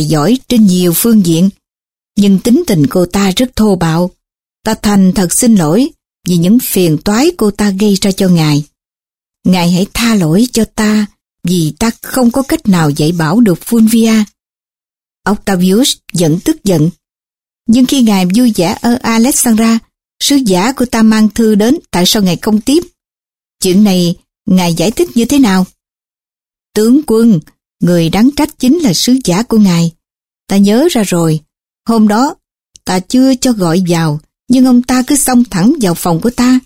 tài giỏi trên nhiều phương diện, nhưng tính tình cô ta rất thô bạo. Ta thành thật xin lỗi vì những phiền toái cô ta gây ra cho ngài. Ngài hãy tha lỗi cho ta vì ta không có cách nào dạy bảo được Fulvia. Octavius vẫn tức giận. Nhưng khi ngài vui vẻ ở Alexandra, sứ giả của ta mang thư đến tại sao ngài không tiếp? Chuyện này ngài giải thích như thế nào? Tướng quân, người đáng trách chính là sứ giả của ngài. Ta nhớ ra rồi, hôm đó ta chưa cho gọi vào, nhưng ông ta cứ xông thẳng vào phòng của ta.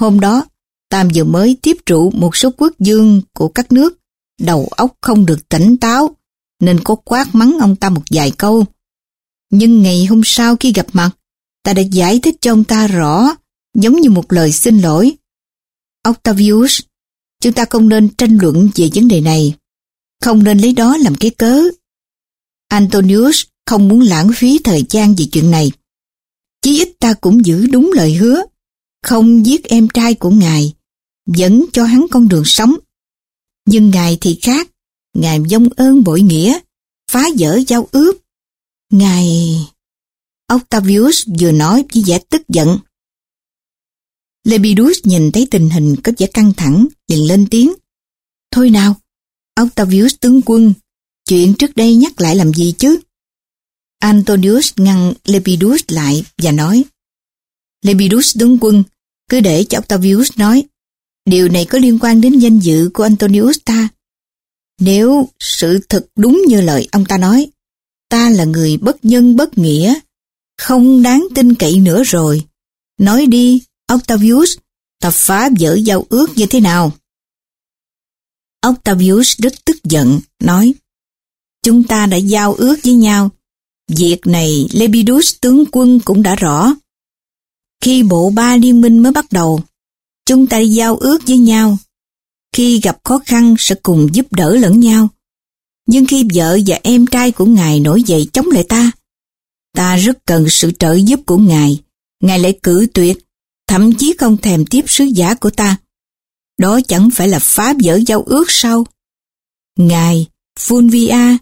Hôm đó, Tam vừa mới tiếp trụ một số quốc dương của các nước, đầu óc không được tỉnh táo, nên có quát mắng ông ta một vài câu. Nhưng ngày hôm sau khi gặp mặt, ta đã giải thích cho ông ta rõ, giống như một lời xin lỗi. Octavius, chúng ta không nên tranh luận về vấn đề này, không nên lấy đó làm cái cớ. Antonius không muốn lãng phí thời gian về chuyện này. Chí ít ta cũng giữ đúng lời hứa, không giết em trai của ngài, vẫn cho hắn con đường sống. Nhưng ngài thì khác, ngài dông ơn bội nghĩa, phá vỡ giao ước. Ngài... Octavius vừa nói với vẻ tức giận. Lepidus nhìn thấy tình hình có vẻ căng thẳng, liền lên tiếng. Thôi nào, Octavius tướng quân, chuyện trước đây nhắc lại làm gì chứ? Antonius ngăn Lepidus lại và nói Lepidus tướng quân, cứ để cho Octavius nói. Điều này có liên quan đến danh dự của Antonius ta. Nếu sự thật đúng như lời ông ta nói, ta là người bất nhân bất nghĩa, không đáng tin cậy nữa rồi. Nói đi, Octavius, ta phá vỡ giao ước như thế nào? Octavius rất tức giận, nói Chúng ta đã giao ước với nhau. Việc này Lepidus tướng quân cũng đã rõ. Khi bộ ba liên minh mới bắt đầu, chúng ta giao ước với nhau. Khi gặp khó khăn sẽ cùng giúp đỡ lẫn nhau. Nhưng khi vợ và em trai của ngài nổi dậy chống lại ta, ta rất cần sự trợ giúp của ngài. Ngài lại cử tuyệt, thậm chí không thèm tiếp sứ giả của ta. Đó chẳng phải là phá vỡ giao ước sao? Ngài, Fulvia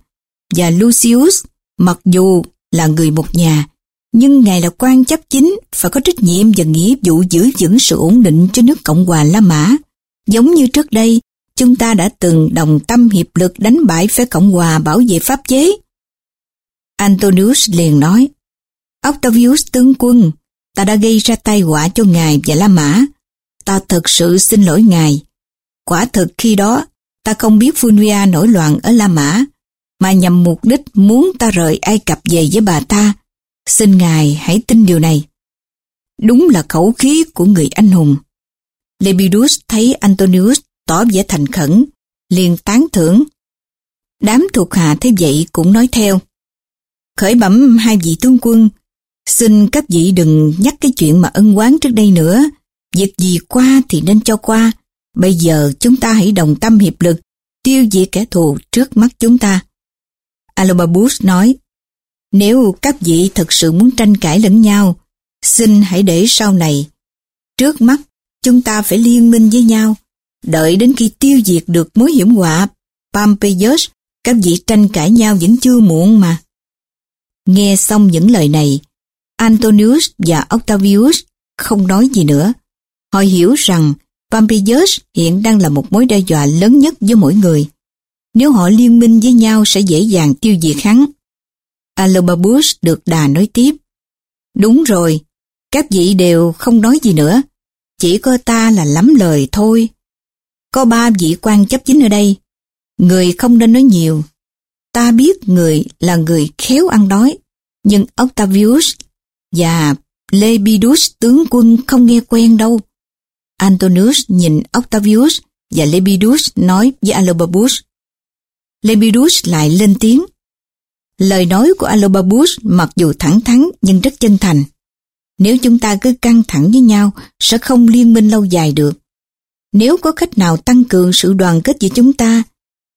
và Lucius, mặc dù là người một nhà, nhưng Ngài là quan chấp chính phải có trách nhiệm và nghĩa vụ giữ vững sự ổn định cho nước Cộng hòa La Mã. Giống như trước đây, chúng ta đã từng đồng tâm hiệp lực đánh bại phe Cộng hòa bảo vệ pháp chế. Antonius liền nói, Octavius tướng quân, ta đã gây ra tai họa cho ngài và La Mã. Ta thật sự xin lỗi ngài. Quả thực khi đó, ta không biết Fulvia nổi loạn ở La Mã, mà nhằm mục đích muốn ta rời Ai Cập về với bà ta. Xin ngài hãy tin điều này. Đúng là khẩu khí của người anh hùng. Lepidus thấy Antonius tỏ vẻ thành khẩn, liền tán thưởng. Đám thuộc hạ thấy vậy cũng nói theo. Khởi bẩm hai vị tướng quân, xin các vị đừng nhắc cái chuyện mà ân quán trước đây nữa. Việc gì qua thì nên cho qua. Bây giờ chúng ta hãy đồng tâm hiệp lực, tiêu diệt kẻ thù trước mắt chúng ta. Alobabus nói, nếu các vị thật sự muốn tranh cãi lẫn nhau, xin hãy để sau này. Trước mắt, chúng ta phải liên minh với nhau, đợi đến khi tiêu diệt được mối hiểm họa Pompeius, các vị tranh cãi nhau vẫn chưa muộn mà. Nghe xong những lời này, Antonius và Octavius không nói gì nữa. Họ hiểu rằng Pompeius hiện đang là một mối đe dọa lớn nhất với mỗi người. Nếu họ liên minh với nhau sẽ dễ dàng tiêu diệt hắn. Alobabus được đà nói tiếp. Đúng rồi, các vị đều không nói gì nữa. Chỉ có ta là lắm lời thôi. Có ba vị quan chấp chính ở đây. Người không nên nói nhiều. Ta biết người là người khéo ăn đói. Nhưng Octavius và Lepidus tướng quân không nghe quen đâu. Antonius nhìn Octavius và Lepidus nói với Alobabus. Lepidus lại lên tiếng. Lời nói của Alobabus mặc dù thẳng thắn nhưng rất chân thành. Nếu chúng ta cứ căng thẳng với nhau, sẽ không liên minh lâu dài được. Nếu có cách nào tăng cường sự đoàn kết giữa chúng ta,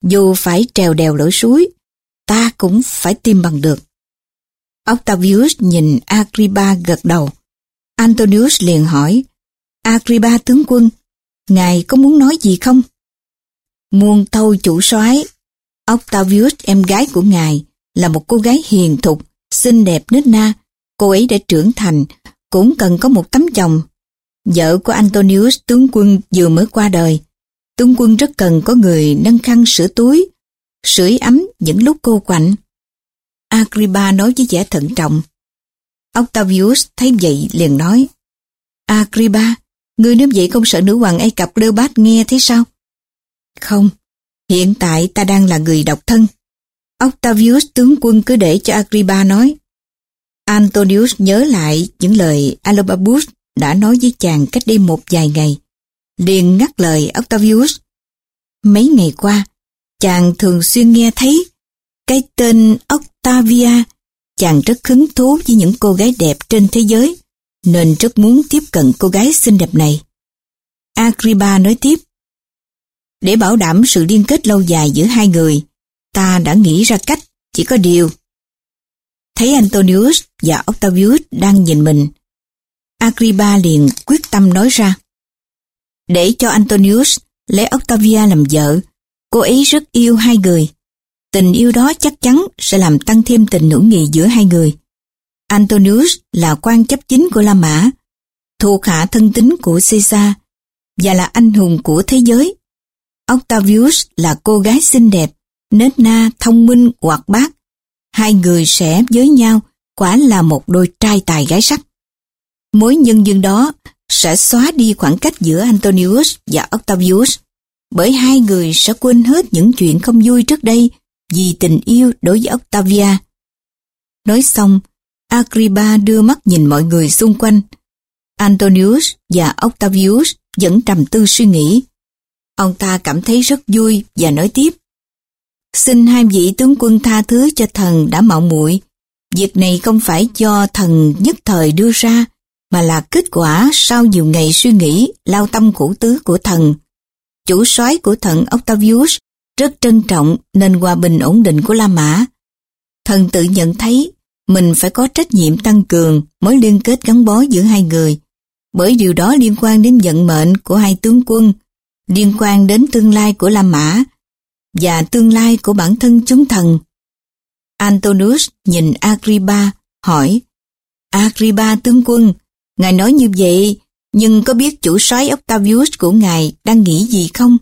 dù phải trèo đèo lội suối, ta cũng phải tìm bằng được. Octavius nhìn Agrippa gật đầu. Antonius liền hỏi, Agriba tướng quân, ngài có muốn nói gì không? Muôn thâu chủ soái Octavius em gái của ngài là một cô gái hiền thục, xinh đẹp nết na. Cô ấy đã trưởng thành, cũng cần có một tấm chồng. Vợ của Antonius tướng quân vừa mới qua đời. Tướng quân rất cần có người nâng khăn sửa túi, sưởi ấm những lúc cô quạnh. Agriba nói với vẻ thận trọng. Octavius thấy vậy liền nói, Agriba, ngươi nếu vậy không sợ nữ hoàng Ai Cập bát nghe thế sao? Không, hiện tại ta đang là người độc thân. Octavius tướng quân cứ để cho Agrippa nói. Antonius nhớ lại những lời Alobabus đã nói với chàng cách đây một vài ngày. Liền ngắt lời Octavius. Mấy ngày qua, chàng thường xuyên nghe thấy cái tên Octavia. Chàng rất hứng thú với những cô gái đẹp trên thế giới, nên rất muốn tiếp cận cô gái xinh đẹp này. Agrippa nói tiếp. Để bảo đảm sự liên kết lâu dài giữa hai người, ta đã nghĩ ra cách, chỉ có điều. Thấy Antonius và Octavius đang nhìn mình, Agrippa liền quyết tâm nói ra. Để cho Antonius lấy Octavia làm vợ, cô ấy rất yêu hai người. Tình yêu đó chắc chắn sẽ làm tăng thêm tình hữu nghị giữa hai người. Antonius là quan chấp chính của La Mã, thuộc hạ thân tín của Caesar và là anh hùng của thế giới. Octavius là cô gái xinh đẹp, nết na, thông minh, hoạt bát. Hai người sẽ với nhau quả là một đôi trai tài gái sắc. Mối nhân duyên đó sẽ xóa đi khoảng cách giữa Antonius và Octavius, bởi hai người sẽ quên hết những chuyện không vui trước đây vì tình yêu đối với Octavia. Nói xong, Agrippa đưa mắt nhìn mọi người xung quanh. Antonius và Octavius vẫn trầm tư suy nghĩ. Ông ta cảm thấy rất vui và nói tiếp. Xin hai vị tướng quân tha thứ cho thần đã mạo muội. Việc này không phải do thần nhất thời đưa ra, mà là kết quả sau nhiều ngày suy nghĩ lao tâm khổ tứ của thần. Chủ soái của thần Octavius rất trân trọng nền hòa bình ổn định của La Mã. Thần tự nhận thấy mình phải có trách nhiệm tăng cường mối liên kết gắn bó giữa hai người, bởi điều đó liên quan đến vận mệnh của hai tướng quân, liên quan đến tương lai của La Mã và tương lai của bản thân chúng thần. Antonius nhìn Agrippa hỏi Agrippa tướng quân, ngài nói như vậy nhưng có biết chủ soái Octavius của ngài đang nghĩ gì không?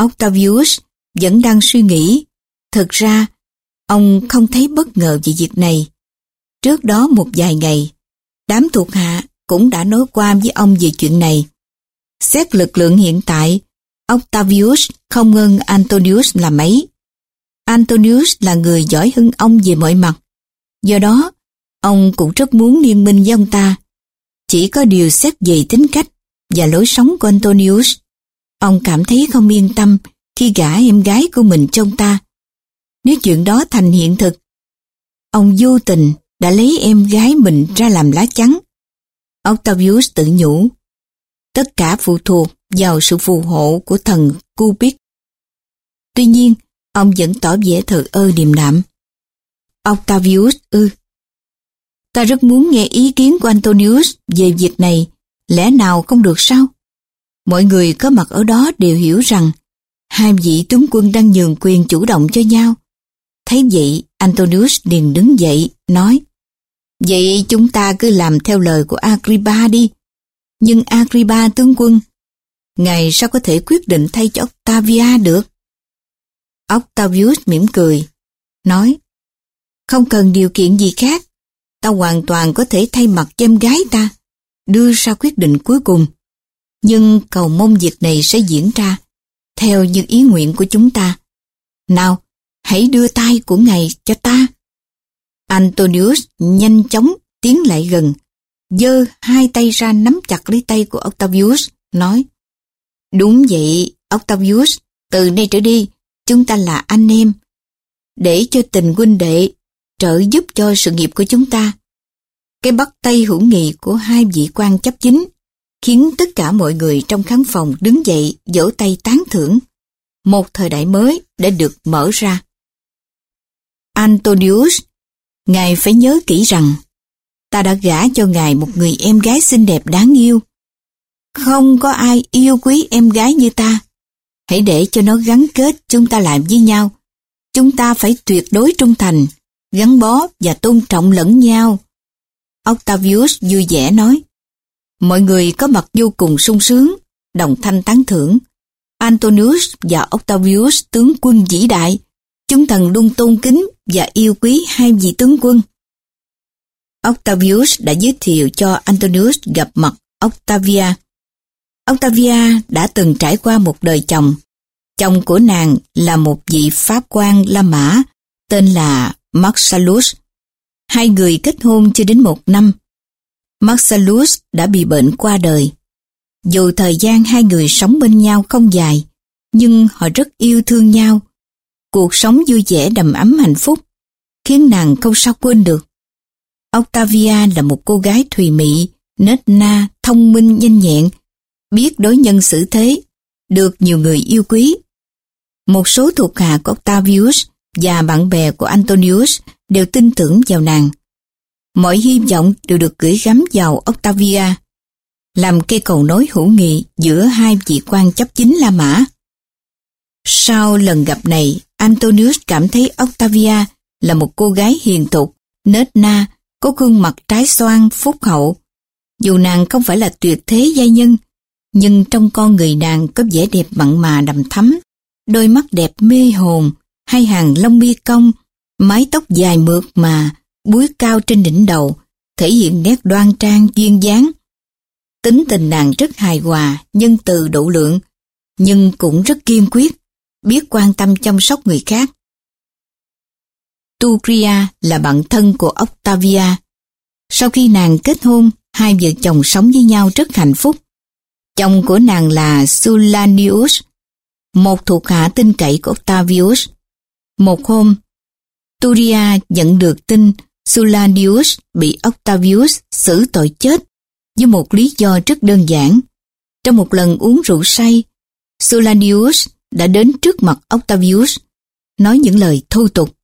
Octavius vẫn đang suy nghĩ. Thực ra, ông không thấy bất ngờ về việc này. Trước đó một vài ngày, đám thuộc hạ cũng đã nói qua với ông về chuyện này. Xét lực lượng hiện tại, Octavius không ngân Antonius là mấy. Antonius là người giỏi hơn ông về mọi mặt. Do đó, ông cũng rất muốn liên minh với ông ta. Chỉ có điều xét về tính cách và lối sống của Antonius. Ông cảm thấy không yên tâm khi gả em gái của mình trong ta. Nếu chuyện đó thành hiện thực, ông vô tình đã lấy em gái mình ra làm lá chắn. Octavius tự nhủ, tất cả phụ thuộc vào sự phù hộ của thần Cupid. Tuy nhiên, ông vẫn tỏ vẻ thờ ơ điềm đạm. Octavius ư. Ta rất muốn nghe ý kiến của Antonius về việc này, lẽ nào không được sao? Mọi người có mặt ở đó đều hiểu rằng hai vị tướng quân đang nhường quyền chủ động cho nhau. Thấy vậy, Antonius liền đứng dậy, nói Vậy chúng ta cứ làm theo lời của Agrippa đi. Nhưng Agrippa tướng quân, ngài sao có thể quyết định thay cho Octavia được? Octavius mỉm cười, nói Không cần điều kiện gì khác, ta hoàn toàn có thể thay mặt cho em gái ta, đưa ra quyết định cuối cùng. Nhưng cầu mong việc này sẽ diễn ra theo như ý nguyện của chúng ta. Nào, hãy đưa tay của ngài cho ta. Antonius nhanh chóng tiến lại gần, giơ hai tay ra nắm chặt lấy tay của Octavius, nói Đúng vậy, Octavius, từ nay trở đi, chúng ta là anh em. Để cho tình huynh đệ trợ giúp cho sự nghiệp của chúng ta. Cái bắt tay hữu nghị của hai vị quan chấp chính khiến tất cả mọi người trong khán phòng đứng dậy vỗ tay tán thưởng. Một thời đại mới đã được mở ra. Antonius, ngài phải nhớ kỹ rằng ta đã gả cho ngài một người em gái xinh đẹp đáng yêu. Không có ai yêu quý em gái như ta. Hãy để cho nó gắn kết chúng ta lại với nhau. chúng ta phải tuyệt đối trung thành, gắn bó và tôn trọng lẫn nhau. Octavius vui vẻ nói. Mọi người có mặt vô cùng sung sướng, đồng thanh tán thưởng. Antonius và Octavius tướng quân vĩ đại, chúng thần luôn tôn kính và yêu quý hai vị tướng quân. Octavius đã giới thiệu cho Antonius gặp mặt Octavia. Octavia đã từng trải qua một đời chồng. Chồng của nàng là một vị pháp quan La Mã tên là Marcellus. Hai người kết hôn chưa đến một năm. Marcellus đã bị bệnh qua đời. Dù thời gian hai người sống bên nhau không dài, nhưng họ rất yêu thương nhau. Cuộc sống vui vẻ đầm ấm hạnh phúc, khiến nàng không sao quên được. Octavia là một cô gái thùy mị, nết na, thông minh, nhanh nhẹn, biết đối nhân xử thế, được nhiều người yêu quý. Một số thuộc hạ của Octavius và bạn bè của Antonius đều tin tưởng vào nàng. Mọi hy vọng đều được gửi gắm vào Octavia, làm cây cầu nối hữu nghị giữa hai vị quan chấp chính La Mã. Sau lần gặp này, Antonius cảm thấy Octavia là một cô gái hiền thục, nết na, có gương mặt trái xoan, phúc hậu. Dù nàng không phải là tuyệt thế giai nhân, nhưng trong con người nàng có vẻ đẹp mặn mà đầm thắm, đôi mắt đẹp mê hồn, hai hàng lông mi cong, mái tóc dài mượt mà, búi cao trên đỉnh đầu, thể hiện nét đoan trang duyên dáng. Tính tình nàng rất hài hòa, nhân từ độ lượng, nhưng cũng rất kiên quyết, biết quan tâm chăm sóc người khác. Tugria là bạn thân của Octavia. Sau khi nàng kết hôn, hai vợ chồng sống với nhau rất hạnh phúc. Chồng của nàng là Sulanius, một thuộc hạ tin cậy của Octavius. Một hôm, Turia nhận được tin Sulanius bị Octavius xử tội chết với một lý do rất đơn giản. Trong một lần uống rượu say, Sulanius đã đến trước mặt Octavius, nói những lời thô tục.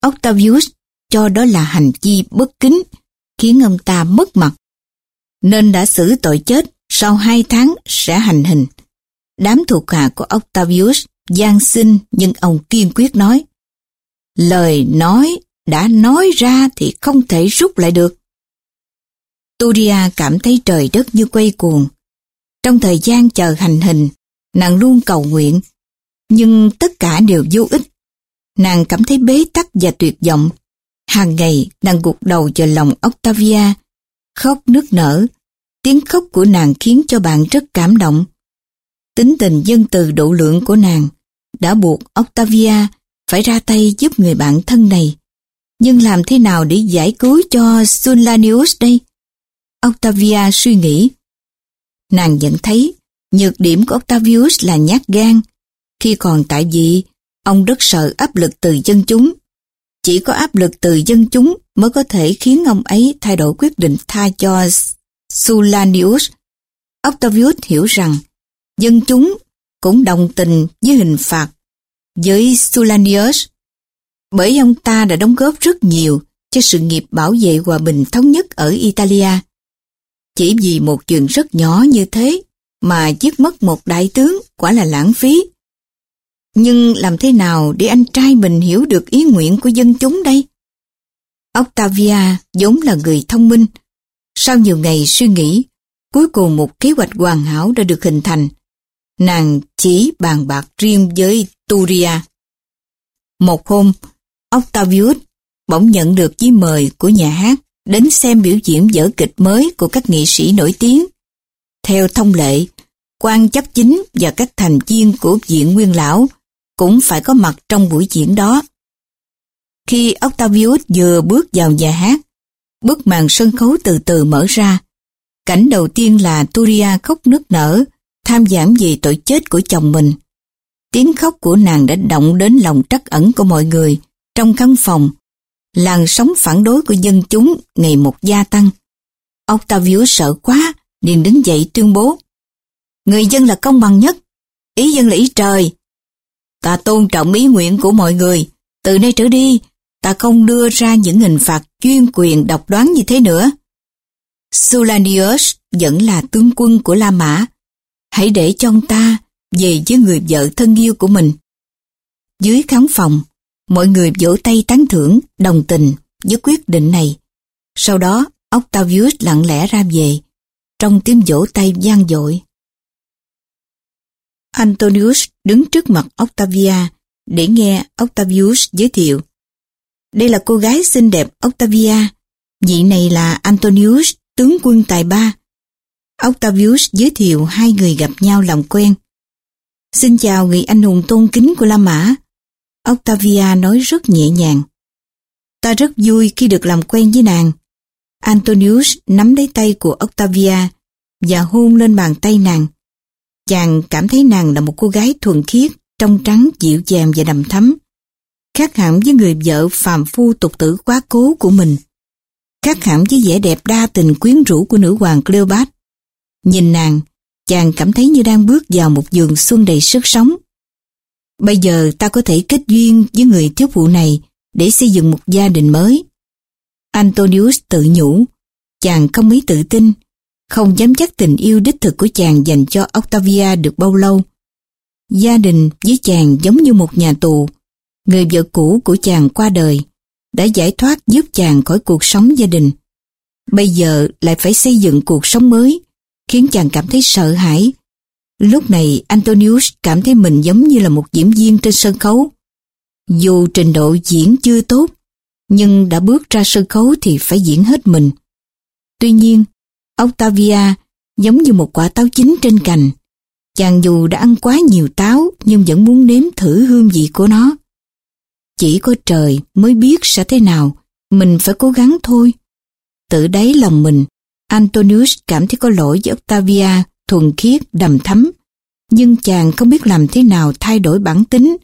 Octavius cho đó là hành vi bất kính, khiến ông ta mất mặt. Nên đã xử tội chết, sau hai tháng sẽ hành hình. Đám thuộc hạ của Octavius gian xin nhưng ông kiên quyết nói. Lời nói đã nói ra thì không thể rút lại được. Turia cảm thấy trời đất như quay cuồng. Trong thời gian chờ hành hình, nàng luôn cầu nguyện, nhưng tất cả đều vô ích. Nàng cảm thấy bế tắc và tuyệt vọng. Hàng ngày nàng gục đầu vào lòng Octavia, khóc nức nở. Tiếng khóc của nàng khiến cho bạn rất cảm động. Tính tình dân từ độ lượng của nàng đã buộc Octavia phải ra tay giúp người bạn thân này. Nhưng làm thế nào để giải cứu cho Sulanius đây? Octavia suy nghĩ. Nàng nhận thấy nhược điểm của Octavius là nhát gan. Khi còn tại vị, ông rất sợ áp lực từ dân chúng. Chỉ có áp lực từ dân chúng mới có thể khiến ông ấy thay đổi quyết định tha cho Sulanius. Octavius hiểu rằng dân chúng cũng đồng tình với hình phạt với Sulanius bởi ông ta đã đóng góp rất nhiều cho sự nghiệp bảo vệ hòa bình thống nhất ở Italia. Chỉ vì một chuyện rất nhỏ như thế mà giết mất một đại tướng quả là lãng phí. Nhưng làm thế nào để anh trai mình hiểu được ý nguyện của dân chúng đây? Octavia vốn là người thông minh. Sau nhiều ngày suy nghĩ, cuối cùng một kế hoạch hoàn hảo đã được hình thành. Nàng chỉ bàn bạc riêng với Turia. Một hôm, Octavius bỗng nhận được giấy mời của nhà hát đến xem biểu diễn vở kịch mới của các nghệ sĩ nổi tiếng. Theo thông lệ, quan chấp chính và các thành viên của viện nguyên lão cũng phải có mặt trong buổi diễn đó. Khi Octavius vừa bước vào nhà hát, bức màn sân khấu từ từ mở ra. Cảnh đầu tiên là Turia khóc nức nở, tham giảm vì tội chết của chồng mình. Tiếng khóc của nàng đã động đến lòng trắc ẩn của mọi người trong căn phòng. Làn sóng phản đối của dân chúng ngày một gia tăng. Octavius sợ quá, liền đứng dậy tuyên bố. Người dân là công bằng nhất, ý dân là ý trời. Ta tôn trọng ý nguyện của mọi người, từ nay trở đi, ta không đưa ra những hình phạt chuyên quyền độc đoán như thế nữa. Sulanius vẫn là tướng quân của La Mã. Hãy để cho ông ta về với người vợ thân yêu của mình. Dưới khán phòng, Mọi người vỗ tay tán thưởng, đồng tình với quyết định này. Sau đó, Octavius lặng lẽ ra về, trong tiếng vỗ tay vang dội. Antonius đứng trước mặt Octavia để nghe Octavius giới thiệu. Đây là cô gái xinh đẹp Octavia, vị này là Antonius, tướng quân tài ba. Octavius giới thiệu hai người gặp nhau làm quen. Xin chào người anh hùng tôn kính của La Mã. Octavia nói rất nhẹ nhàng. Ta rất vui khi được làm quen với nàng. Antonius nắm lấy tay của Octavia và hôn lên bàn tay nàng. Chàng cảm thấy nàng là một cô gái thuần khiết, trong trắng, dịu dàng và đầm thắm. Khác hẳn với người vợ phàm phu tục tử quá cố của mình. Khác hẳn với vẻ đẹp đa tình quyến rũ của nữ hoàng Cleopatra. Nhìn nàng, chàng cảm thấy như đang bước vào một vườn xuân đầy sức sống. Bây giờ ta có thể kết duyên với người thiếu phụ này để xây dựng một gia đình mới. Antonius tự nhủ, chàng không mấy tự tin, không dám chắc tình yêu đích thực của chàng dành cho Octavia được bao lâu. Gia đình với chàng giống như một nhà tù, người vợ cũ của chàng qua đời, đã giải thoát giúp chàng khỏi cuộc sống gia đình. Bây giờ lại phải xây dựng cuộc sống mới, khiến chàng cảm thấy sợ hãi. Lúc này Antonius cảm thấy mình giống như là một diễn viên trên sân khấu. Dù trình độ diễn chưa tốt, nhưng đã bước ra sân khấu thì phải diễn hết mình. Tuy nhiên, Octavia giống như một quả táo chín trên cành. Chàng dù đã ăn quá nhiều táo nhưng vẫn muốn nếm thử hương vị của nó. Chỉ có trời mới biết sẽ thế nào, mình phải cố gắng thôi. Tự đáy lòng mình, Antonius cảm thấy có lỗi với Octavia thuần khiết, đầm thắm. Nhưng chàng không biết làm thế nào thay đổi bản tính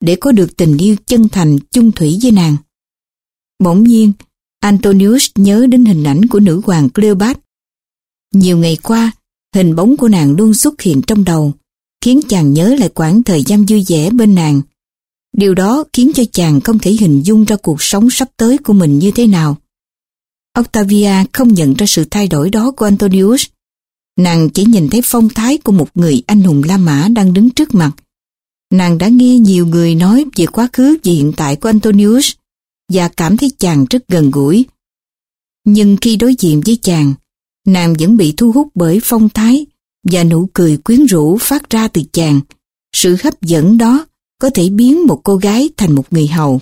để có được tình yêu chân thành chung thủy với nàng. Bỗng nhiên, Antonius nhớ đến hình ảnh của nữ hoàng Cleopat. Nhiều ngày qua, hình bóng của nàng luôn xuất hiện trong đầu, khiến chàng nhớ lại quãng thời gian vui vẻ bên nàng. Điều đó khiến cho chàng không thể hình dung ra cuộc sống sắp tới của mình như thế nào. Octavia không nhận ra sự thay đổi đó của Antonius. Nàng chỉ nhìn thấy phong thái của một người anh hùng La Mã đang đứng trước mặt. Nàng đã nghe nhiều người nói về quá khứ và hiện tại của Antonius và cảm thấy chàng rất gần gũi. Nhưng khi đối diện với chàng, nàng vẫn bị thu hút bởi phong thái và nụ cười quyến rũ phát ra từ chàng. Sự hấp dẫn đó có thể biến một cô gái thành một người hầu.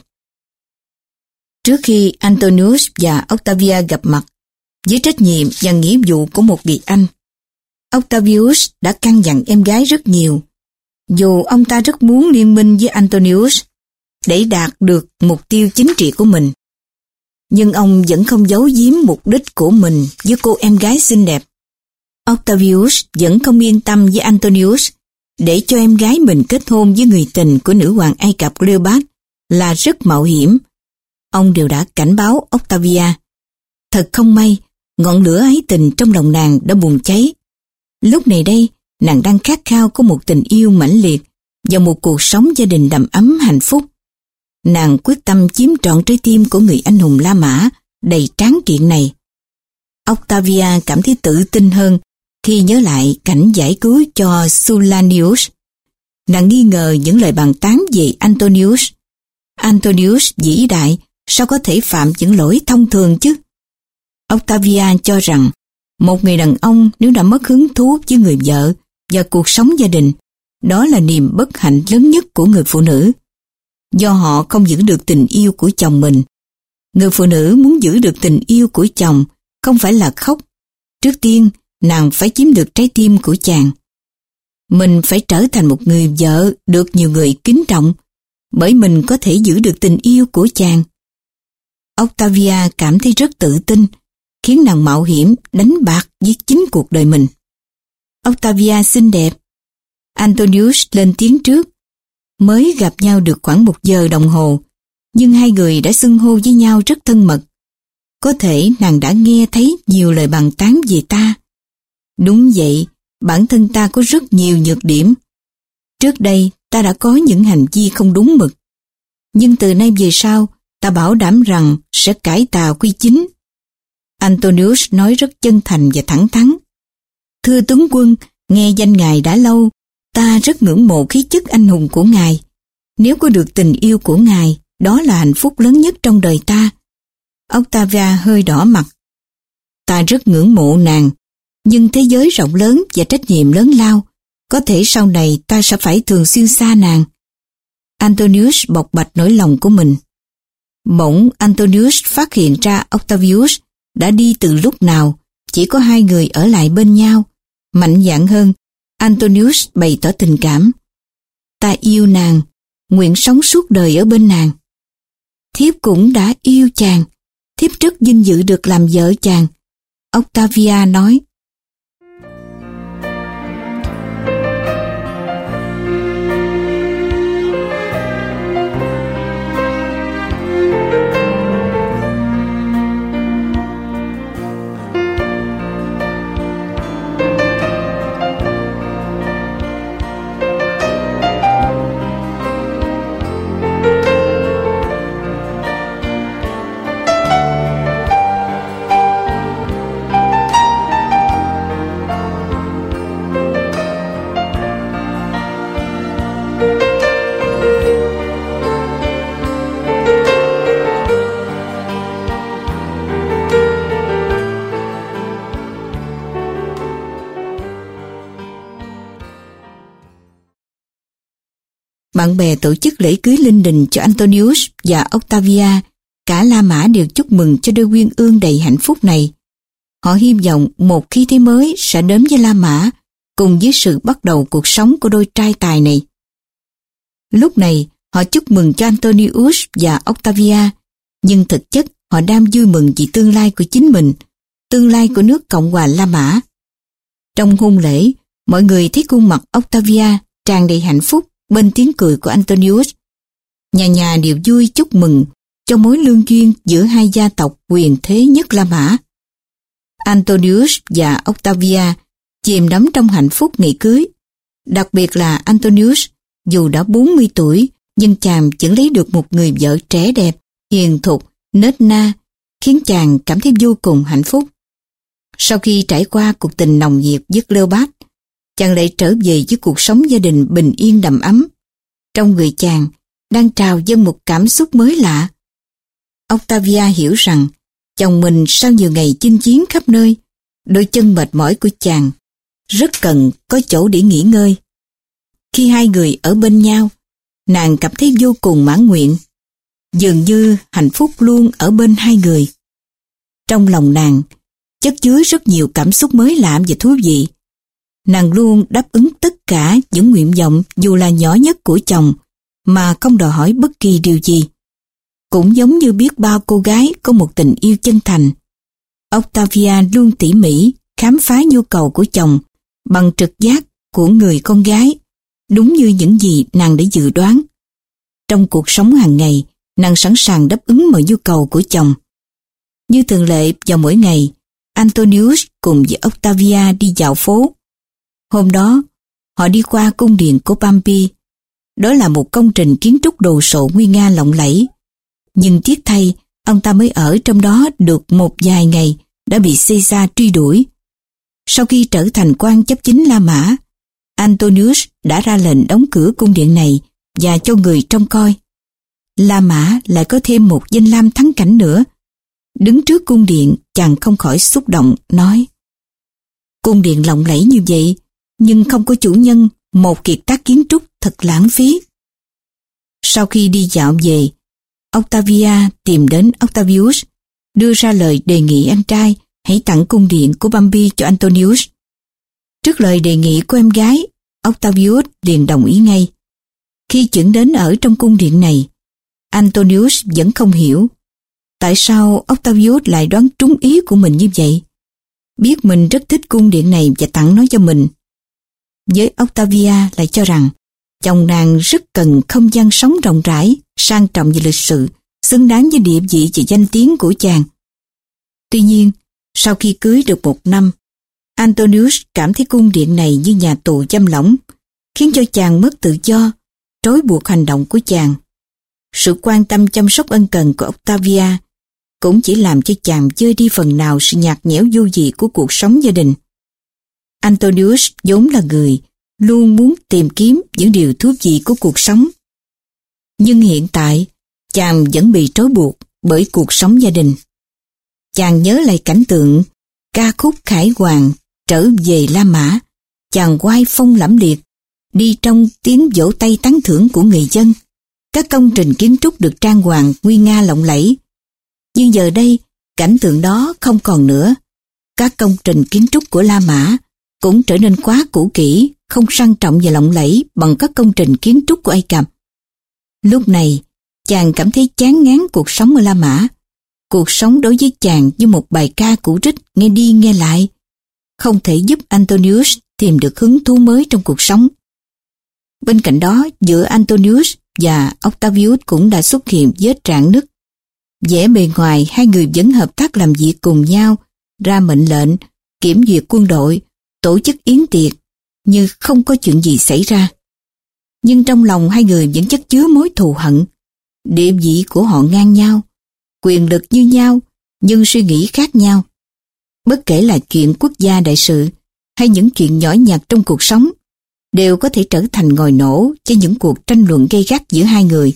Trước khi Antonius và Octavia gặp mặt, với trách nhiệm và nghĩa vụ của một vị anh, Octavius đã căn dặn em gái rất nhiều. Dù ông ta rất muốn liên minh với Antonius để đạt được mục tiêu chính trị của mình, nhưng ông vẫn không giấu giếm mục đích của mình với cô em gái xinh đẹp. Octavius vẫn không yên tâm với Antonius để cho em gái mình kết hôn với người tình của nữ hoàng Ai Cập Cleopat là rất mạo hiểm. Ông đều đã cảnh báo Octavia. Thật không may, ngọn lửa ái tình trong lòng nàng đã bùng cháy. Lúc này đây, nàng đang khát khao có một tình yêu mãnh liệt và một cuộc sống gia đình đầm ấm hạnh phúc. Nàng quyết tâm chiếm trọn trái tim của người anh hùng La Mã đầy tráng kiện này. Octavia cảm thấy tự tin hơn khi nhớ lại cảnh giải cứu cho Sulanius. Nàng nghi ngờ những lời bàn tán về Antonius. Antonius vĩ đại, sao có thể phạm những lỗi thông thường chứ? Octavia cho rằng, một người đàn ông nếu đã mất hứng thú với người vợ và cuộc sống gia đình, đó là niềm bất hạnh lớn nhất của người phụ nữ. Do họ không giữ được tình yêu của chồng mình. Người phụ nữ muốn giữ được tình yêu của chồng không phải là khóc. Trước tiên, nàng phải chiếm được trái tim của chàng. Mình phải trở thành một người vợ được nhiều người kính trọng, bởi mình có thể giữ được tình yêu của chàng. Octavia cảm thấy rất tự tin, khiến nàng mạo hiểm đánh bạc với chính cuộc đời mình. Octavia xinh đẹp. Antonius lên tiếng trước. Mới gặp nhau được khoảng một giờ đồng hồ, nhưng hai người đã xưng hô với nhau rất thân mật. Có thể nàng đã nghe thấy nhiều lời bàn tán về ta. Đúng vậy, bản thân ta có rất nhiều nhược điểm. Trước đây, ta đã có những hành vi không đúng mực. Nhưng từ nay về sau, ta bảo đảm rằng sẽ cải tà quy chính. Antonius nói rất chân thành và thẳng thắn. Thưa tướng quân, nghe danh ngài đã lâu, ta rất ngưỡng mộ khí chất anh hùng của ngài. Nếu có được tình yêu của ngài, Đó là hạnh phúc lớn nhất trong đời ta. Octavia hơi đỏ mặt. Ta rất ngưỡng mộ nàng, nhưng thế giới rộng lớn và trách nhiệm lớn lao. Có thể sau này ta sẽ phải thường xuyên xa nàng. Antonius bộc bạch nỗi lòng của mình. Bỗng Antonius phát hiện ra Octavius đã đi từ lúc nào, chỉ có hai người ở lại bên nhau. Mạnh dạn hơn, Antonius bày tỏ tình cảm. Ta yêu nàng, nguyện sống suốt đời ở bên nàng. Thiếp cũng đã yêu chàng, thiếp rất vinh dự được làm vợ chàng. Octavia nói. Bạn bè tổ chức lễ cưới linh đình cho Antonius và Octavia. Cả La Mã đều chúc mừng cho đôi quyên ương đầy hạnh phúc này. Họ hy vọng một khí thế mới sẽ đến với La Mã cùng với sự bắt đầu cuộc sống của đôi trai tài này. Lúc này, họ chúc mừng cho Antonius và Octavia, nhưng thực chất họ đang vui mừng vì tương lai của chính mình, tương lai của nước Cộng hòa La Mã. Trong hôn lễ, mọi người thấy khuôn mặt Octavia tràn đầy hạnh phúc bên tiếng cười của Antonius. Nhà nhà đều vui chúc mừng cho mối lương duyên giữa hai gia tộc quyền thế nhất La Mã. Antonius và Octavia chìm đắm trong hạnh phúc ngày cưới. Đặc biệt là Antonius, dù đã 40 tuổi, nhưng chàng vẫn lấy được một người vợ trẻ đẹp, hiền thục, nết na, khiến chàng cảm thấy vô cùng hạnh phúc. Sau khi trải qua cuộc tình nồng nhiệt với Cleopat, chàng lại trở về với cuộc sống gia đình bình yên đầm ấm. Trong người chàng đang trào dâng một cảm xúc mới lạ. Octavia hiểu rằng chồng mình sau nhiều ngày chinh chiến khắp nơi, đôi chân mệt mỏi của chàng rất cần có chỗ để nghỉ ngơi. Khi hai người ở bên nhau, nàng cảm thấy vô cùng mãn nguyện. Dường như hạnh phúc luôn ở bên hai người. Trong lòng nàng, chất chứa rất nhiều cảm xúc mới lạ và thú vị. Nàng luôn đáp ứng tất cả những nguyện vọng dù là nhỏ nhất của chồng mà không đòi hỏi bất kỳ điều gì. Cũng giống như biết bao cô gái có một tình yêu chân thành. Octavia luôn tỉ mỉ khám phá nhu cầu của chồng bằng trực giác của người con gái, đúng như những gì nàng đã dự đoán. Trong cuộc sống hàng ngày, nàng sẵn sàng đáp ứng mọi nhu cầu của chồng. Như thường lệ vào mỗi ngày, Antonius cùng với Octavia đi dạo phố. Hôm đó, họ đi qua cung điện của Pampi. Đó là một công trình kiến trúc đồ sộ nguy nga lộng lẫy. Nhưng tiếc thay, ông ta mới ở trong đó được một vài ngày đã bị Caesar truy đuổi. Sau khi trở thành quan chấp chính La Mã, Antonius đã ra lệnh đóng cửa cung điện này và cho người trông coi. La Mã lại có thêm một danh lam thắng cảnh nữa. Đứng trước cung điện, chàng không khỏi xúc động, nói Cung điện lộng lẫy như vậy, nhưng không có chủ nhân, một kiệt tác kiến trúc thật lãng phí. Sau khi đi dạo về, Octavia tìm đến Octavius, đưa ra lời đề nghị anh trai hãy tặng cung điện của Bambi cho Antonius. Trước lời đề nghị của em gái, Octavius liền đồng ý ngay. Khi chuyển đến ở trong cung điện này, Antonius vẫn không hiểu tại sao Octavius lại đoán trúng ý của mình như vậy. Biết mình rất thích cung điện này và tặng nó cho mình. Với Octavia lại cho rằng chồng nàng rất cần không gian sống rộng rãi, sang trọng và lịch sự, xứng đáng với địa vị và danh tiếng của chàng. Tuy nhiên, sau khi cưới được một năm, Antonius cảm thấy cung điện này như nhà tù giam lỏng, khiến cho chàng mất tự do, trói buộc hành động của chàng. Sự quan tâm chăm sóc ân cần của Octavia cũng chỉ làm cho chàng chơi đi phần nào sự nhạt nhẽo vô dị của cuộc sống gia đình. Antonius vốn là người luôn muốn tìm kiếm những điều thú vị của cuộc sống. Nhưng hiện tại, chàng vẫn bị trói buộc bởi cuộc sống gia đình. Chàng nhớ lại cảnh tượng ca khúc khải hoàng trở về La Mã, chàng quay phong lẫm liệt, đi trong tiếng vỗ tay tán thưởng của người dân. Các công trình kiến trúc được trang hoàng nguy nga lộng lẫy. Nhưng giờ đây, cảnh tượng đó không còn nữa. Các công trình kiến trúc của La Mã cũng trở nên quá cũ kỹ, không sang trọng và lộng lẫy bằng các công trình kiến trúc của Ai Cập. Lúc này, chàng cảm thấy chán ngán cuộc sống ở La Mã. Cuộc sống đối với chàng như một bài ca cũ rích nghe đi nghe lại, không thể giúp Antonius tìm được hứng thú mới trong cuộc sống. Bên cạnh đó, giữa Antonius và Octavius cũng đã xuất hiện vết trạng nứt. Vẻ bề ngoài hai người vẫn hợp tác làm việc cùng nhau, ra mệnh lệnh, kiểm duyệt quân đội, tổ chức yến tiệc, như không có chuyện gì xảy ra. Nhưng trong lòng hai người vẫn chất chứa mối thù hận. Địa vị của họ ngang nhau, quyền lực như nhau, nhưng suy nghĩ khác nhau. Bất kể là chuyện quốc gia đại sự hay những chuyện nhỏ nhặt trong cuộc sống, đều có thể trở thành ngòi nổ cho những cuộc tranh luận gây gắt giữa hai người.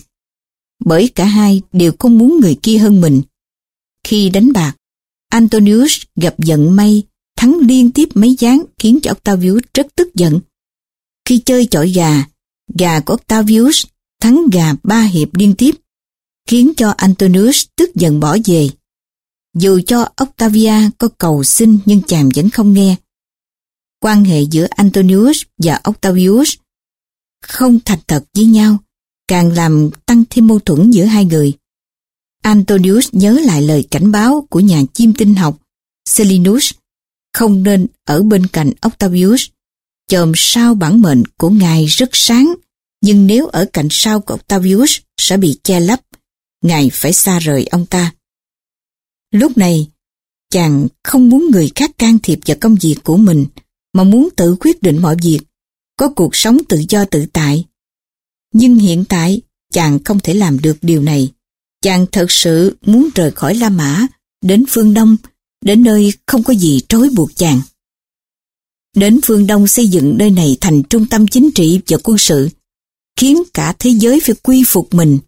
Bởi cả hai đều không muốn người kia hơn mình. Khi đánh bạc, Antonius gặp giận may, thắng liên tiếp mấy gián khiến cho Octavius rất tức giận. Khi chơi chọi gà, gà của Octavius thắng gà ba hiệp liên tiếp, khiến cho Antonius tức giận bỏ về. Dù cho Octavia có cầu xin nhưng chàng vẫn không nghe. Quan hệ giữa Antonius và Octavius không thành thật với nhau, càng làm tăng thêm mâu thuẫn giữa hai người. Antonius nhớ lại lời cảnh báo của nhà chim tinh học Selinus không nên ở bên cạnh Octavius. Chòm sao bản mệnh của ngài rất sáng, nhưng nếu ở cạnh sao của Octavius sẽ bị che lấp, ngài phải xa rời ông ta. Lúc này, chàng không muốn người khác can thiệp vào công việc của mình, mà muốn tự quyết định mọi việc, có cuộc sống tự do tự tại. Nhưng hiện tại, chàng không thể làm được điều này. Chàng thật sự muốn rời khỏi La Mã, đến phương Đông, đến nơi không có gì trói buộc chàng. Đến phương Đông xây dựng nơi này thành trung tâm chính trị và quân sự, khiến cả thế giới phải quy phục mình,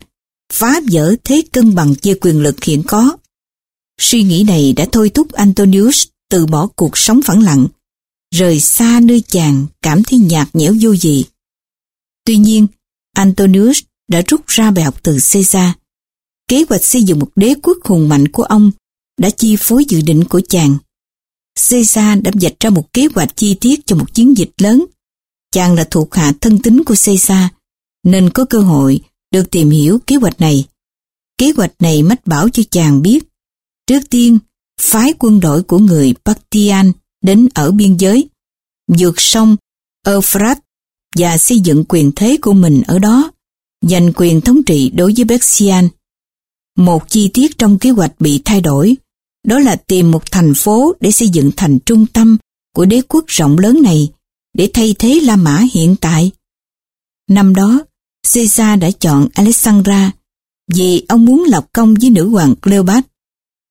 phá vỡ thế cân bằng về quyền lực hiện có. Suy nghĩ này đã thôi thúc Antonius từ bỏ cuộc sống phẳng lặng, rời xa nơi chàng cảm thấy nhạt nhẽo vô dị. Tuy nhiên, Antonius đã rút ra bài học từ Caesar. Kế hoạch xây dựng một đế quốc hùng mạnh của ông đã chi phối dự định của chàng. Caesar đã dạch ra một kế hoạch chi tiết cho một chiến dịch lớn. Chàng là thuộc hạ thân tín của Caesar, nên có cơ hội được tìm hiểu kế hoạch này. Kế hoạch này mách bảo cho chàng biết Trước tiên, phái quân đội của người Bactrian đến ở biên giới, vượt sông Euphrates và xây dựng quyền thế của mình ở đó, giành quyền thống trị đối với Persian. Một chi tiết trong kế hoạch bị thay đổi, đó là tìm một thành phố để xây dựng thành trung tâm của đế quốc rộng lớn này để thay thế La Mã hiện tại. Năm đó, Caesar đã chọn Alexandra vì ông muốn lập công với nữ hoàng Cleopatra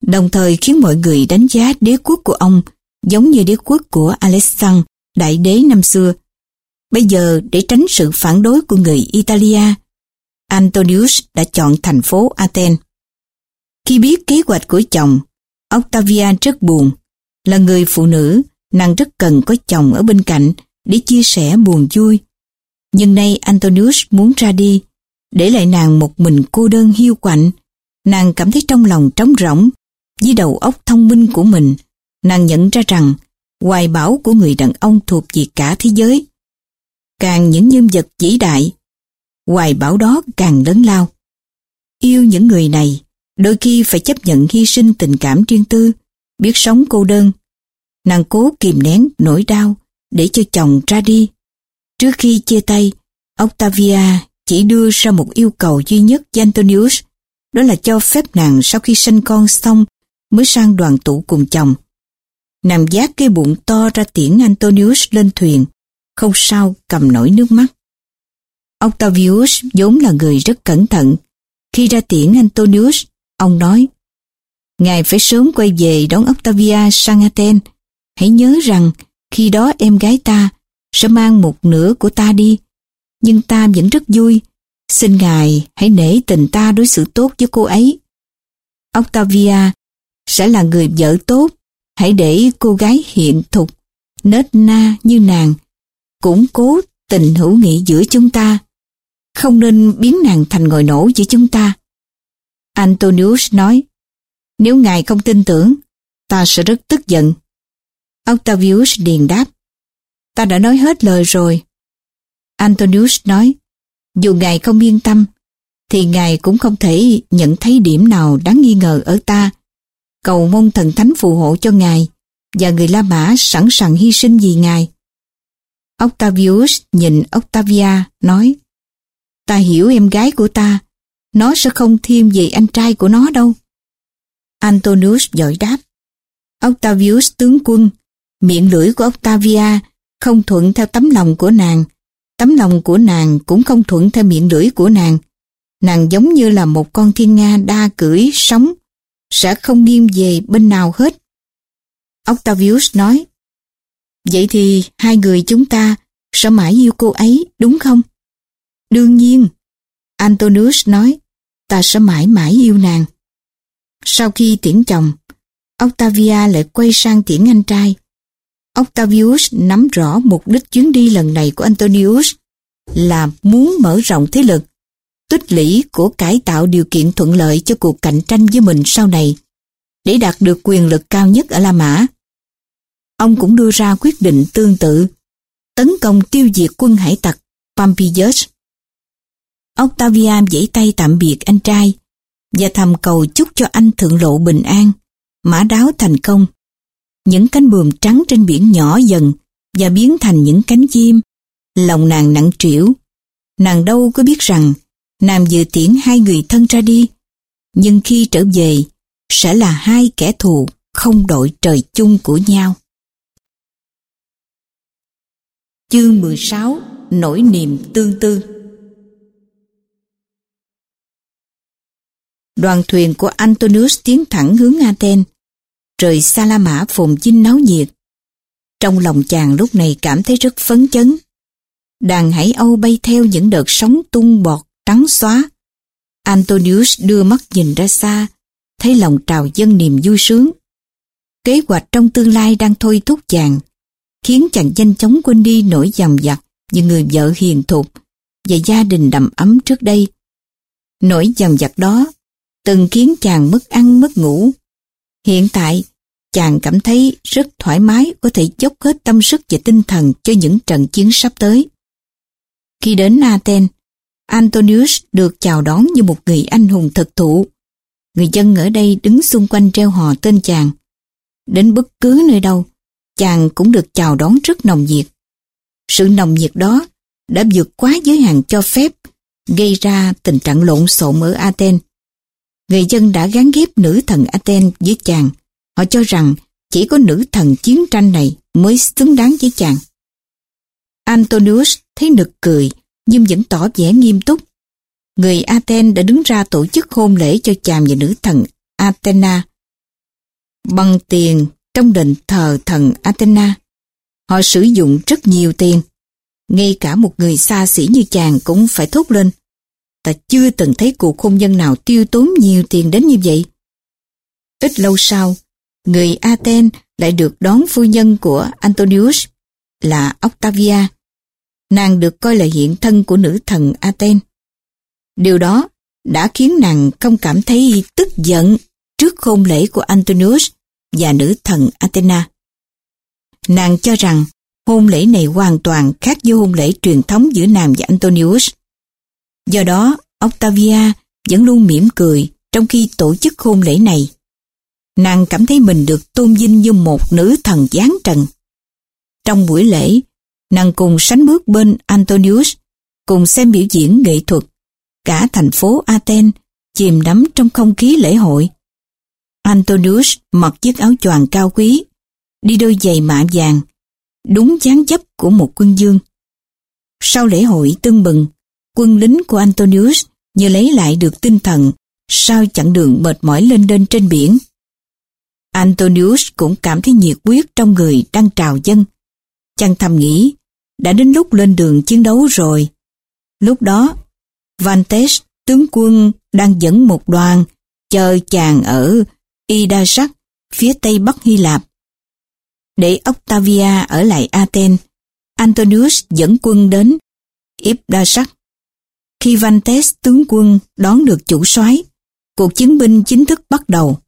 đồng thời khiến mọi người đánh giá đế quốc của ông giống như đế quốc của Alexander, đại đế năm xưa. Bây giờ, để tránh sự phản đối của người Italia, Antonius đã chọn thành phố Athens. Khi biết kế hoạch của chồng, Octavia rất buồn. Là người phụ nữ, nàng rất cần có chồng ở bên cạnh để chia sẻ buồn vui. Nhưng nay Antonius muốn ra đi, để lại nàng một mình cô đơn hiu quạnh. Nàng cảm thấy trong lòng trống rỗng với đầu óc thông minh của mình, nàng nhận ra rằng hoài bão của người đàn ông thuộc về cả thế giới. Càng những nhân vật vĩ đại, hoài bão đó càng lớn lao. Yêu những người này, đôi khi phải chấp nhận hy sinh tình cảm riêng tư, biết sống cô đơn. Nàng cố kìm nén nỗi đau để cho chồng ra đi. Trước khi chia tay, Octavia chỉ đưa ra một yêu cầu duy nhất với Antonius, đó là cho phép nàng sau khi sinh con xong mới sang đoàn tụ cùng chồng. Nàng giác cái bụng to ra tiễn Antonius lên thuyền, không sao cầm nổi nước mắt. Octavius vốn là người rất cẩn thận. Khi ra tiễn Antonius, ông nói, Ngài phải sớm quay về đón Octavia sang Athens. Hãy nhớ rằng khi đó em gái ta sẽ mang một nửa của ta đi. Nhưng ta vẫn rất vui. Xin Ngài hãy nể tình ta đối xử tốt với cô ấy. Octavia sẽ là người vợ tốt. Hãy để cô gái hiện thục, nết na như nàng, củng cố tình hữu nghị giữa chúng ta. Không nên biến nàng thành ngồi nổ giữa chúng ta. Antonius nói, nếu ngài không tin tưởng, ta sẽ rất tức giận. Octavius điền đáp, ta đã nói hết lời rồi. Antonius nói, dù ngài không yên tâm, thì ngài cũng không thể nhận thấy điểm nào đáng nghi ngờ ở ta. Cầu mong thần thánh phù hộ cho ngài và người La Mã sẵn sàng hy sinh vì ngài. Octavius nhìn Octavia nói Ta hiểu em gái của ta nó sẽ không thêm về anh trai của nó đâu. Antonius giỏi đáp. Octavius tướng quân Miệng lưỡi của Octavia không thuận theo tấm lòng của nàng. Tấm lòng của nàng cũng không thuận theo miệng lưỡi của nàng. Nàng giống như là một con thiên nga đa cưỡi sống Sẽ không nghiêng về bên nào hết. Octavius nói Vậy thì hai người chúng ta sẽ mãi yêu cô ấy, đúng không? Đương nhiên, Antonius nói, ta sẽ mãi mãi yêu nàng. Sau khi tiễn chồng, Octavia lại quay sang tiễn anh trai. Octavius nắm rõ mục đích chuyến đi lần này của Antonius là muốn mở rộng thế lực, tích lũy của cải tạo điều kiện thuận lợi cho cuộc cạnh tranh với mình sau này, để đạt được quyền lực cao nhất ở La Mã. Ông cũng đưa ra quyết định tương tự, tấn công tiêu diệt quân hải tặc Pompeius. Octavia giãy tay tạm biệt anh trai và thầm cầu chúc cho anh thượng lộ bình an, mã đáo thành công. Những cánh buồm trắng trên biển nhỏ dần và biến thành những cánh chim. Lòng nàng nặng trĩu. Nàng đâu có biết rằng nàng vừa tiễn hai người thân ra đi. Nhưng khi trở về, sẽ là hai kẻ thù không đội trời chung của nhau. Chương 16 Nỗi niềm tương tư Đoàn thuyền của Antonius tiến thẳng hướng Athens. Trời Salama phồn chinh náo nhiệt. Trong lòng chàng lúc này cảm thấy rất phấn chấn. Đàn hải âu bay theo những đợt sóng tung bọt trắng xóa. Antonius đưa mắt nhìn ra xa, thấy lòng trào dân niềm vui sướng. Kế hoạch trong tương lai đang thôi thúc chàng khiến chàng nhanh chóng quên đi nỗi dằn vặt như người vợ hiền thục và gia đình đầm ấm trước đây. Nỗi dằn vặt đó từng khiến chàng mất ăn mất ngủ. Hiện tại, chàng cảm thấy rất thoải mái có thể dốc hết tâm sức và tinh thần cho những trận chiến sắp tới. Khi đến Athens, Antonius được chào đón như một người anh hùng thực thụ. Người dân ở đây đứng xung quanh treo hò tên chàng. Đến bất cứ nơi đâu, chàng cũng được chào đón rất nồng nhiệt. Sự nồng nhiệt đó đã vượt quá giới hạn cho phép, gây ra tình trạng lộn xộn ở Athens. Người dân đã gán ghép nữ thần Athens với chàng. Họ cho rằng chỉ có nữ thần chiến tranh này mới xứng đáng với chàng. Antonius thấy nực cười, nhưng vẫn tỏ vẻ nghiêm túc. Người Athens đã đứng ra tổ chức hôn lễ cho chàng và nữ thần Athena. Bằng tiền trong đền thờ thần Athena. Họ sử dụng rất nhiều tiền. Ngay cả một người xa xỉ như chàng cũng phải thốt lên. Ta chưa từng thấy cuộc hôn nhân nào tiêu tốn nhiều tiền đến như vậy. Ít lâu sau, người Athens lại được đón phu nhân của Antonius là Octavia. Nàng được coi là hiện thân của nữ thần Athens. Điều đó đã khiến nàng không cảm thấy tức giận trước hôn lễ của Antonius và nữ thần Athena. Nàng cho rằng hôn lễ này hoàn toàn khác với hôn lễ truyền thống giữa nàng và Antonius. Do đó, Octavia vẫn luôn mỉm cười trong khi tổ chức hôn lễ này. Nàng cảm thấy mình được tôn vinh như một nữ thần giáng trần. Trong buổi lễ, nàng cùng sánh bước bên Antonius, cùng xem biểu diễn nghệ thuật. Cả thành phố Athens chìm đắm trong không khí lễ hội. Antonius mặc chiếc áo choàng cao quý, đi đôi giày mạ vàng, đúng dáng dấp của một quân dương. Sau lễ hội tưng bừng, quân lính của Antonius như lấy lại được tinh thần sau chặng đường mệt mỏi lên đên trên biển. Antonius cũng cảm thấy nhiệt quyết trong người đang trào dân. Chàng thầm nghĩ, đã đến lúc lên đường chiến đấu rồi. Lúc đó, Vantes, tướng quân đang dẫn một đoàn chờ chàng ở Idasak, phía tây bắc Hy Lạp. Để Octavia ở lại Athens, Antonius dẫn quân đến Ibdasak. Khi Vantes tướng quân đón được chủ soái, cuộc chiến binh chính thức bắt đầu.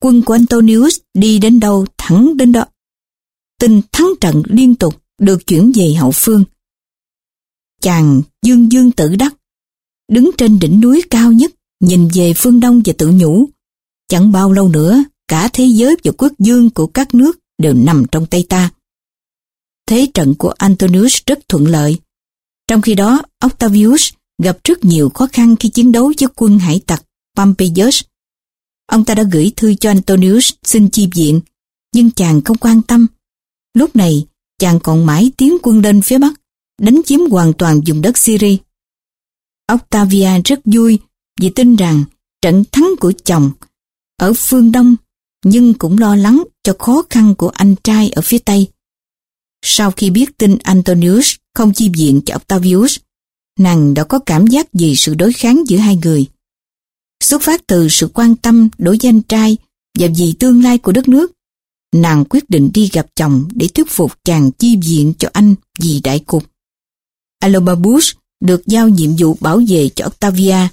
Quân của Antonius đi đến đâu thẳng đến đó. Tin thắng trận liên tục được chuyển về hậu phương. Chàng dương dương tự đắc, đứng trên đỉnh núi cao nhất, nhìn về phương đông và tự nhủ. Chẳng bao lâu nữa, cả thế giới và quốc dương của các nước đều nằm trong tay ta. Thế trận của Antonius rất thuận lợi. Trong khi đó, Octavius gặp rất nhiều khó khăn khi chiến đấu với quân hải tặc Pompeius. Ông ta đã gửi thư cho Antonius xin chi viện, nhưng chàng không quan tâm. Lúc này, chàng còn mãi tiến quân lên phía Bắc, đánh chiếm hoàn toàn vùng đất Syria. Octavia rất vui vì tin rằng trận thắng của chồng ở phương Đông nhưng cũng lo lắng cho khó khăn của anh trai ở phía Tây. Sau khi biết tin Antonius không chi viện cho Octavius, nàng đã có cảm giác gì sự đối kháng giữa hai người. Xuất phát từ sự quan tâm đối với anh trai và vì tương lai của đất nước, nàng quyết định đi gặp chồng để thuyết phục chàng chi viện cho anh vì đại cục. Alobabus được giao nhiệm vụ bảo vệ cho Octavia,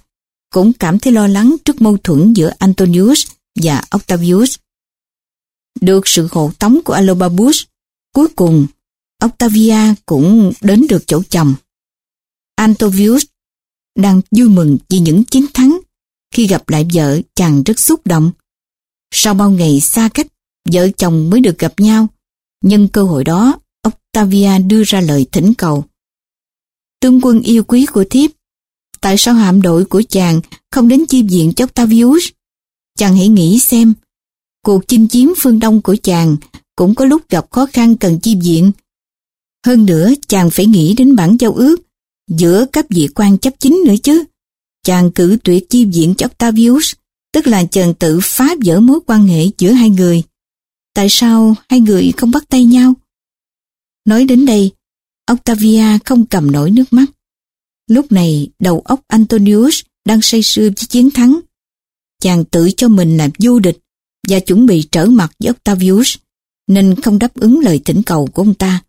cũng cảm thấy lo lắng trước mâu thuẫn giữa Antonius và Octavius. Được sự hộ tống của Alobabus, cuối cùng Octavia cũng đến được chỗ chồng. Antonius đang vui mừng vì những chiến thắng. Khi gặp lại vợ, chàng rất xúc động. Sau bao ngày xa cách, vợ chồng mới được gặp nhau. Nhân cơ hội đó, Octavia đưa ra lời thỉnh cầu. Tướng quân yêu quý của thiếp, tại sao hạm đội của chàng không đến chi viện cho Octavius? Chàng hãy nghĩ xem, cuộc chinh chiến phương Đông của chàng cũng có lúc gặp khó khăn cần chi viện. Hơn nữa, chàng phải nghĩ đến bản giao ước giữa các vị quan chấp chính nữa chứ. Chàng cử tuyệt chi viện cho Octavius, tức là chàng tự phá vỡ mối quan hệ giữa hai người. Tại sao hai người không bắt tay nhau? Nói đến đây, Octavia không cầm nổi nước mắt. Lúc này, đầu óc Antonius đang say sưa với chiến thắng. Chàng tự cho mình là vô địch và chuẩn bị trở mặt với Octavius, nên không đáp ứng lời thỉnh cầu của ông ta.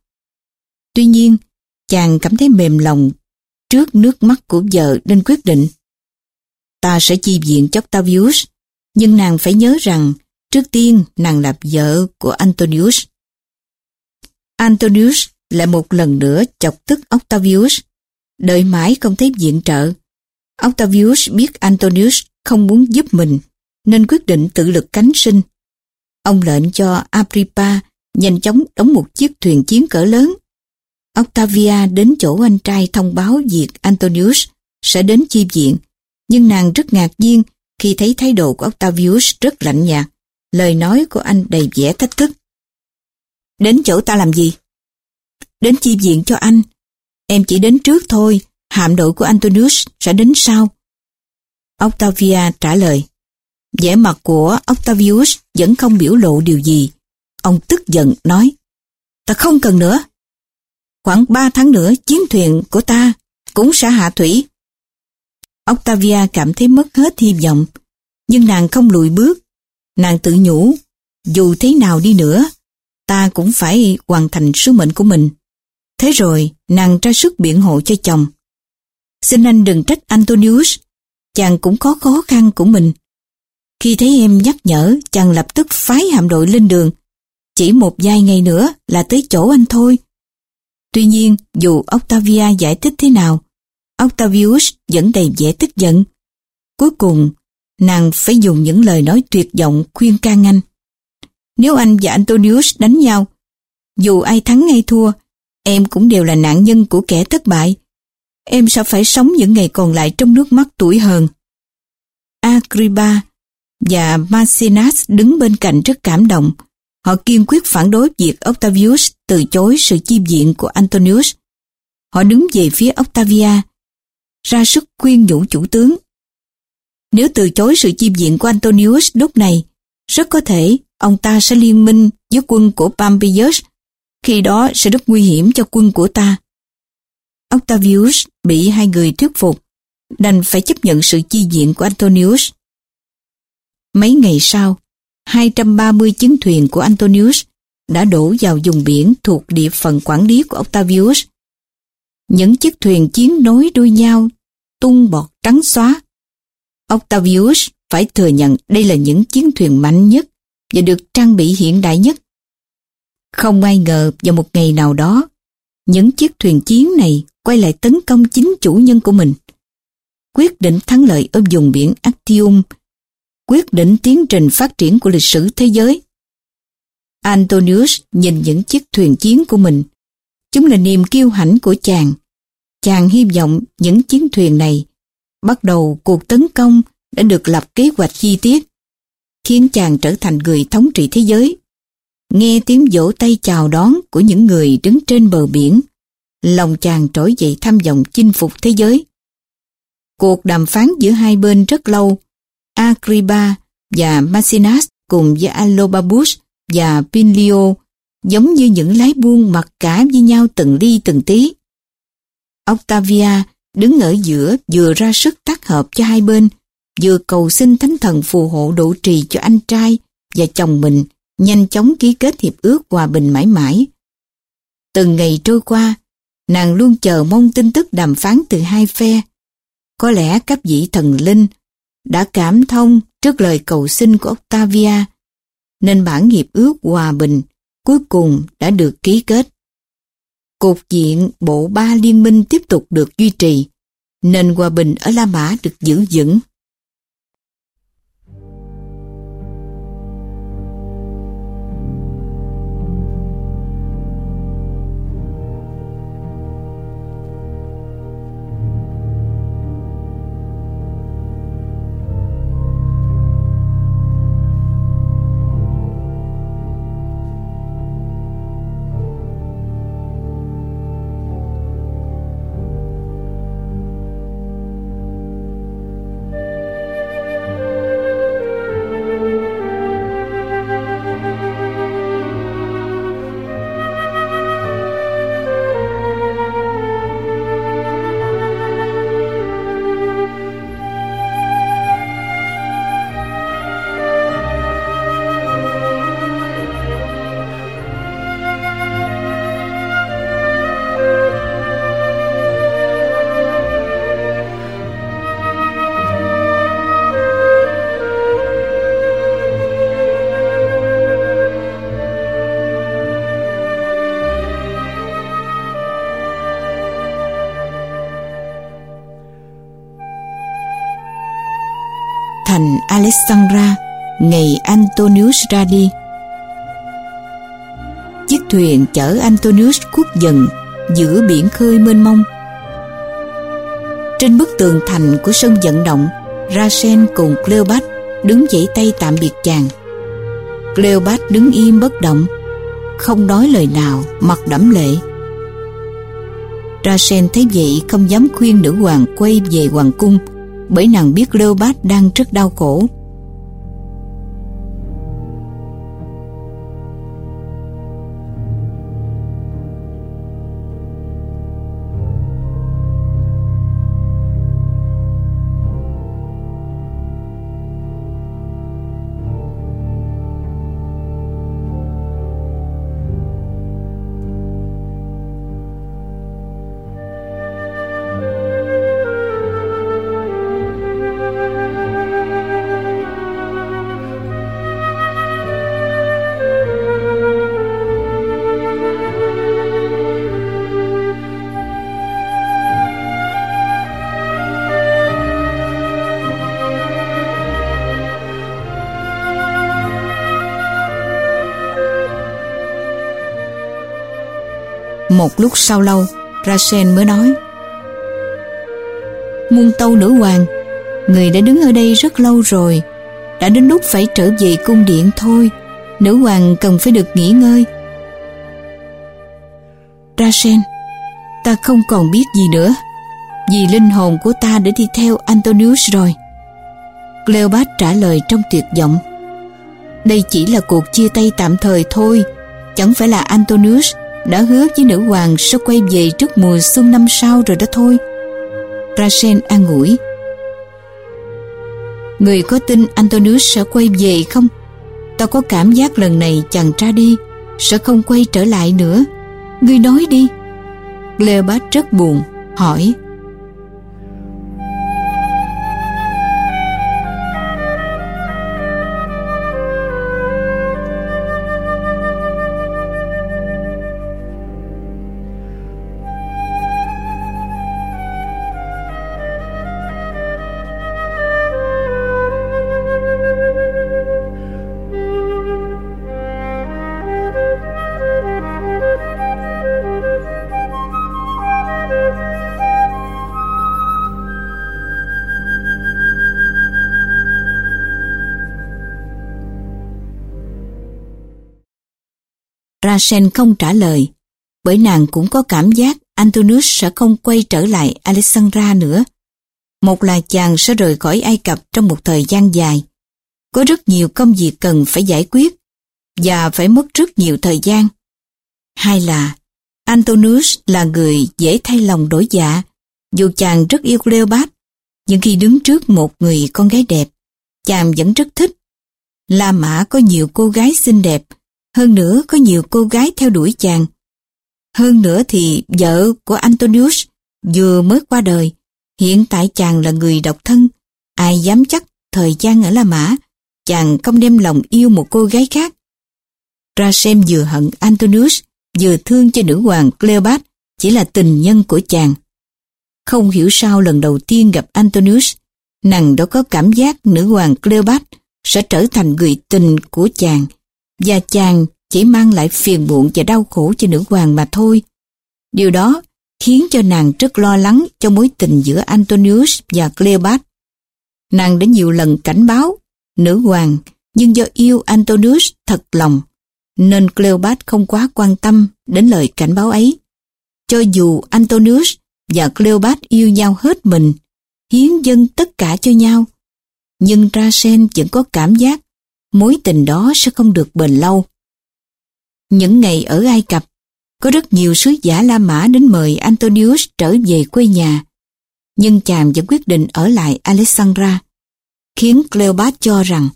Tuy nhiên, chàng cảm thấy mềm lòng trước nước mắt của vợ nên quyết định. Ta sẽ chi viện cho Octavius, nhưng nàng phải nhớ rằng trước tiên nàng là vợ của Antonius. Antonius lại một lần nữa chọc tức Octavius, đợi mãi không thấy viện trợ. Octavius biết Antonius không muốn giúp mình, nên quyết định tự lực cánh sinh. Ông lệnh cho Apripa nhanh chóng đóng một chiếc thuyền chiến cỡ lớn. Octavia đến chỗ anh trai thông báo việc Antonius sẽ đến chi viện, nhưng nàng rất ngạc nhiên khi thấy thái độ của Octavius rất lạnh nhạt, lời nói của anh đầy vẻ thách thức. Đến chỗ ta làm gì? Đến chi viện cho anh. Em chỉ đến trước thôi, hạm đội của Antonius sẽ đến sau. Octavia trả lời. vẻ mặt của Octavius vẫn không biểu lộ điều gì. Ông tức giận nói, ta không cần nữa. Khoảng ba tháng nữa chiến thuyền của ta cũng sẽ hạ thủy. Octavia cảm thấy mất hết hy vọng, nhưng nàng không lùi bước. Nàng tự nhủ, dù thế nào đi nữa, ta cũng phải hoàn thành sứ mệnh của mình. Thế rồi, nàng ra sức biện hộ cho chồng. Xin anh đừng trách Antonius, chàng cũng có khó khăn của mình. Khi thấy em nhắc nhở, chàng lập tức phái hạm đội lên đường. Chỉ một vài ngày nữa là tới chỗ anh thôi. Tuy nhiên, dù Octavia giải thích thế nào, Octavius vẫn đầy vẻ tức giận. Cuối cùng, nàng phải dùng những lời nói tuyệt vọng khuyên can anh. Nếu anh và Antonius đánh nhau, dù ai thắng hay thua, em cũng đều là nạn nhân của kẻ thất bại. Em sẽ phải sống những ngày còn lại trong nước mắt tuổi hờn. Agrippa và Maecenas đứng bên cạnh rất cảm động. Họ kiên quyết phản đối việc Octavius từ chối sự chi diện của Antonius. Họ đứng về phía Octavia, ra sức khuyên nhủ chủ tướng. Nếu từ chối sự chi diện của Antonius lúc này, rất có thể ông ta sẽ liên minh với quân của Pompeius khi đó sẽ rất nguy hiểm cho quân của ta. Octavius bị hai người thuyết phục, đành phải chấp nhận sự chi diện của Antonius. Mấy ngày sau, 230 chiến thuyền của Antonius đã đổ vào vùng biển thuộc địa phận quản lý của Octavius. Những chiếc thuyền chiến nối đuôi nhau, tung bọt trắng xóa. Octavius phải thừa nhận đây là những chiến thuyền mạnh nhất và được trang bị hiện đại nhất. Không ai ngờ vào một ngày nào đó, những chiếc thuyền chiến này quay lại tấn công chính chủ nhân của mình. Quyết định thắng lợi ở vùng biển Actium, quyết định tiến trình phát triển của lịch sử thế giới. Antonius nhìn những chiếc thuyền chiến của mình. Chúng là niềm kiêu hãnh của chàng. Chàng hy vọng những chiến thuyền này bắt đầu cuộc tấn công đã được lập kế hoạch chi tiết, khiến chàng trở thành người thống trị thế giới. Nghe tiếng vỗ tay chào đón của những người đứng trên bờ biển, lòng chàng trỗi dậy tham vọng chinh phục thế giới. Cuộc đàm phán giữa hai bên rất lâu, Agriba và Maecenas cùng với Alobabus và Pinlio giống như những lái buôn mặc cả với nhau từng ly từng tí. Octavia đứng ở giữa vừa ra sức tác hợp cho hai bên, vừa cầu xin thánh thần phù hộ độ trì cho anh trai và chồng mình nhanh chóng ký kết hiệp ước hòa bình mãi mãi. Từng ngày trôi qua, nàng luôn chờ mong tin tức đàm phán từ hai phe. Có lẽ các vị thần linh đã cảm thông trước lời cầu xin của Octavia, nên bản hiệp ước hòa bình cuối cùng đã được ký kết. Cột diện bộ ba liên minh tiếp tục được duy trì, nền hòa bình ở La Mã được giữ vững. Alexandra ngày Antonius ra đi. Chiếc thuyền chở Antonius khuất dần giữa biển khơi mênh mông. Trên bức tường thành của sân vận động, Rasen cùng Cleopat đứng dãy tay tạm biệt chàng. Cleopat đứng im bất động, không nói lời nào, mặt đẫm lệ. Rasen thấy vậy không dám khuyên nữ hoàng quay về hoàng cung bởi nàng biết Cleopat đang rất đau khổ. Một lúc sau lâu, Rasen mới nói Muôn tâu nữ hoàng, người đã đứng ở đây rất lâu rồi, đã đến lúc phải trở về cung điện thôi, nữ hoàng cần phải được nghỉ ngơi. Rasen, ta không còn biết gì nữa, vì linh hồn của ta đã đi theo Antonius rồi. Cleopat trả lời trong tuyệt vọng. Đây chỉ là cuộc chia tay tạm thời thôi, chẳng phải là Antonius đã hứa với nữ hoàng sẽ quay về trước mùa xuân năm sau rồi đó thôi. Rasen an ủi. Người có tin Antonius sẽ quay về không? Tao có cảm giác lần này chàng ra đi sẽ không quay trở lại nữa. Ngươi nói đi. Cleopat rất buồn, hỏi. Rachel không trả lời, bởi nàng cũng có cảm giác Antonius sẽ không quay trở lại Alexandra nữa. Một là chàng sẽ rời khỏi Ai Cập trong một thời gian dài. Có rất nhiều công việc cần phải giải quyết và phải mất rất nhiều thời gian. Hai là Antonius là người dễ thay lòng đổi dạ, dù chàng rất yêu Cleopat, nhưng khi đứng trước một người con gái đẹp, chàng vẫn rất thích. La Mã có nhiều cô gái xinh đẹp, hơn nữa có nhiều cô gái theo đuổi chàng. Hơn nữa thì vợ của Antonius vừa mới qua đời. Hiện tại chàng là người độc thân. Ai dám chắc thời gian ở La Mã, chàng không đem lòng yêu một cô gái khác. Ra xem vừa hận Antonius, vừa thương cho nữ hoàng Cleopat chỉ là tình nhân của chàng. Không hiểu sao lần đầu tiên gặp Antonius, nàng đã có cảm giác nữ hoàng Cleopat sẽ trở thành người tình của chàng và chàng chỉ mang lại phiền muộn và đau khổ cho nữ hoàng mà thôi. Điều đó khiến cho nàng rất lo lắng cho mối tình giữa Antonius và Cleopat. Nàng đã nhiều lần cảnh báo nữ hoàng nhưng do yêu Antonius thật lòng nên Cleopat không quá quan tâm đến lời cảnh báo ấy. Cho dù Antonius và Cleopat yêu nhau hết mình, hiến dâng tất cả cho nhau, nhưng Rasen vẫn có cảm giác mối tình đó sẽ không được bền lâu. Những ngày ở Ai Cập, có rất nhiều sứ giả La Mã đến mời Antonius trở về quê nhà, nhưng chàng vẫn quyết định ở lại Alexandra, khiến Cleopat cho rằng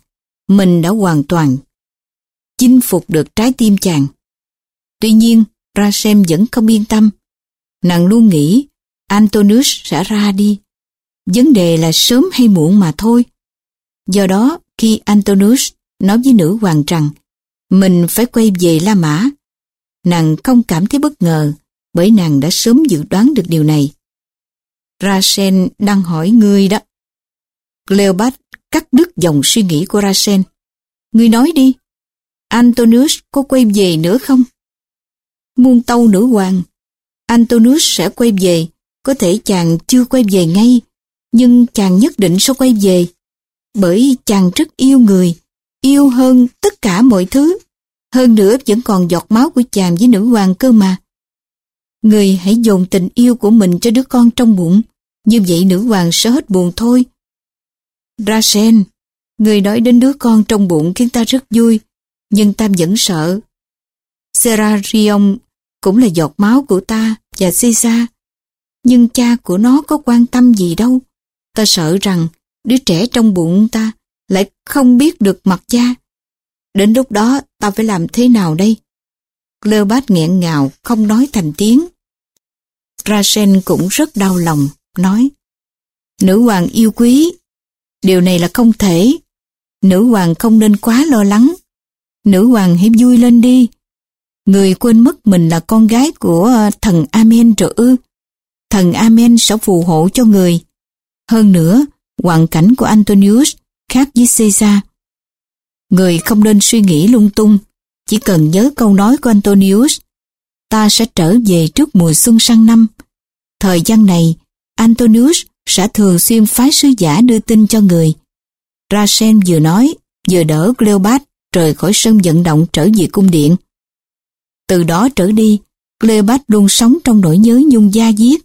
mình đã hoàn toàn chinh phục được trái tim chàng. Tuy nhiên, Rasem vẫn không yên tâm. Nàng luôn nghĩ Antonius sẽ ra đi. Vấn đề là sớm hay muộn mà thôi. Do đó, khi Antonius nói với nữ hoàng rằng mình phải quay về La Mã. Nàng không cảm thấy bất ngờ bởi nàng đã sớm dự đoán được điều này. Rasen đang hỏi ngươi đó. Cleopat cắt đứt dòng suy nghĩ của Rasen. Ngươi nói đi, Antonius có quay về nữa không? Muôn tâu nữ hoàng, Antonius sẽ quay về, có thể chàng chưa quay về ngay, nhưng chàng nhất định sẽ quay về, bởi chàng rất yêu người yêu hơn tất cả mọi thứ. Hơn nữa vẫn còn giọt máu của chàng với nữ hoàng cơ mà. Người hãy dồn tình yêu của mình cho đứa con trong bụng, như vậy nữ hoàng sẽ hết buồn thôi. Rachel, người nói đến đứa con trong bụng khiến ta rất vui, nhưng ta vẫn sợ. Serarion cũng là giọt máu của ta và Caesar, nhưng cha của nó có quan tâm gì đâu. Ta sợ rằng đứa trẻ trong bụng ta lại không biết được mặt cha. Đến lúc đó ta phải làm thế nào đây? Cleopat nghẹn ngào, không nói thành tiếng. Rasen cũng rất đau lòng, nói Nữ hoàng yêu quý, điều này là không thể. Nữ hoàng không nên quá lo lắng. Nữ hoàng hãy vui lên đi. Người quên mất mình là con gái của thần Amen rồi ư. Thần Amen sẽ phù hộ cho người. Hơn nữa, hoàn cảnh của Antonius khác với Caesar. Người không nên suy nghĩ lung tung, chỉ cần nhớ câu nói của Antonius. Ta sẽ trở về trước mùa xuân sang năm. Thời gian này, Antonius sẽ thường xuyên phái sứ giả đưa tin cho người. Rasen vừa nói, vừa đỡ Cleopat rời khỏi sân vận động trở về cung điện. Từ đó trở đi, Cleopat luôn sống trong nỗi nhớ nhung da diết.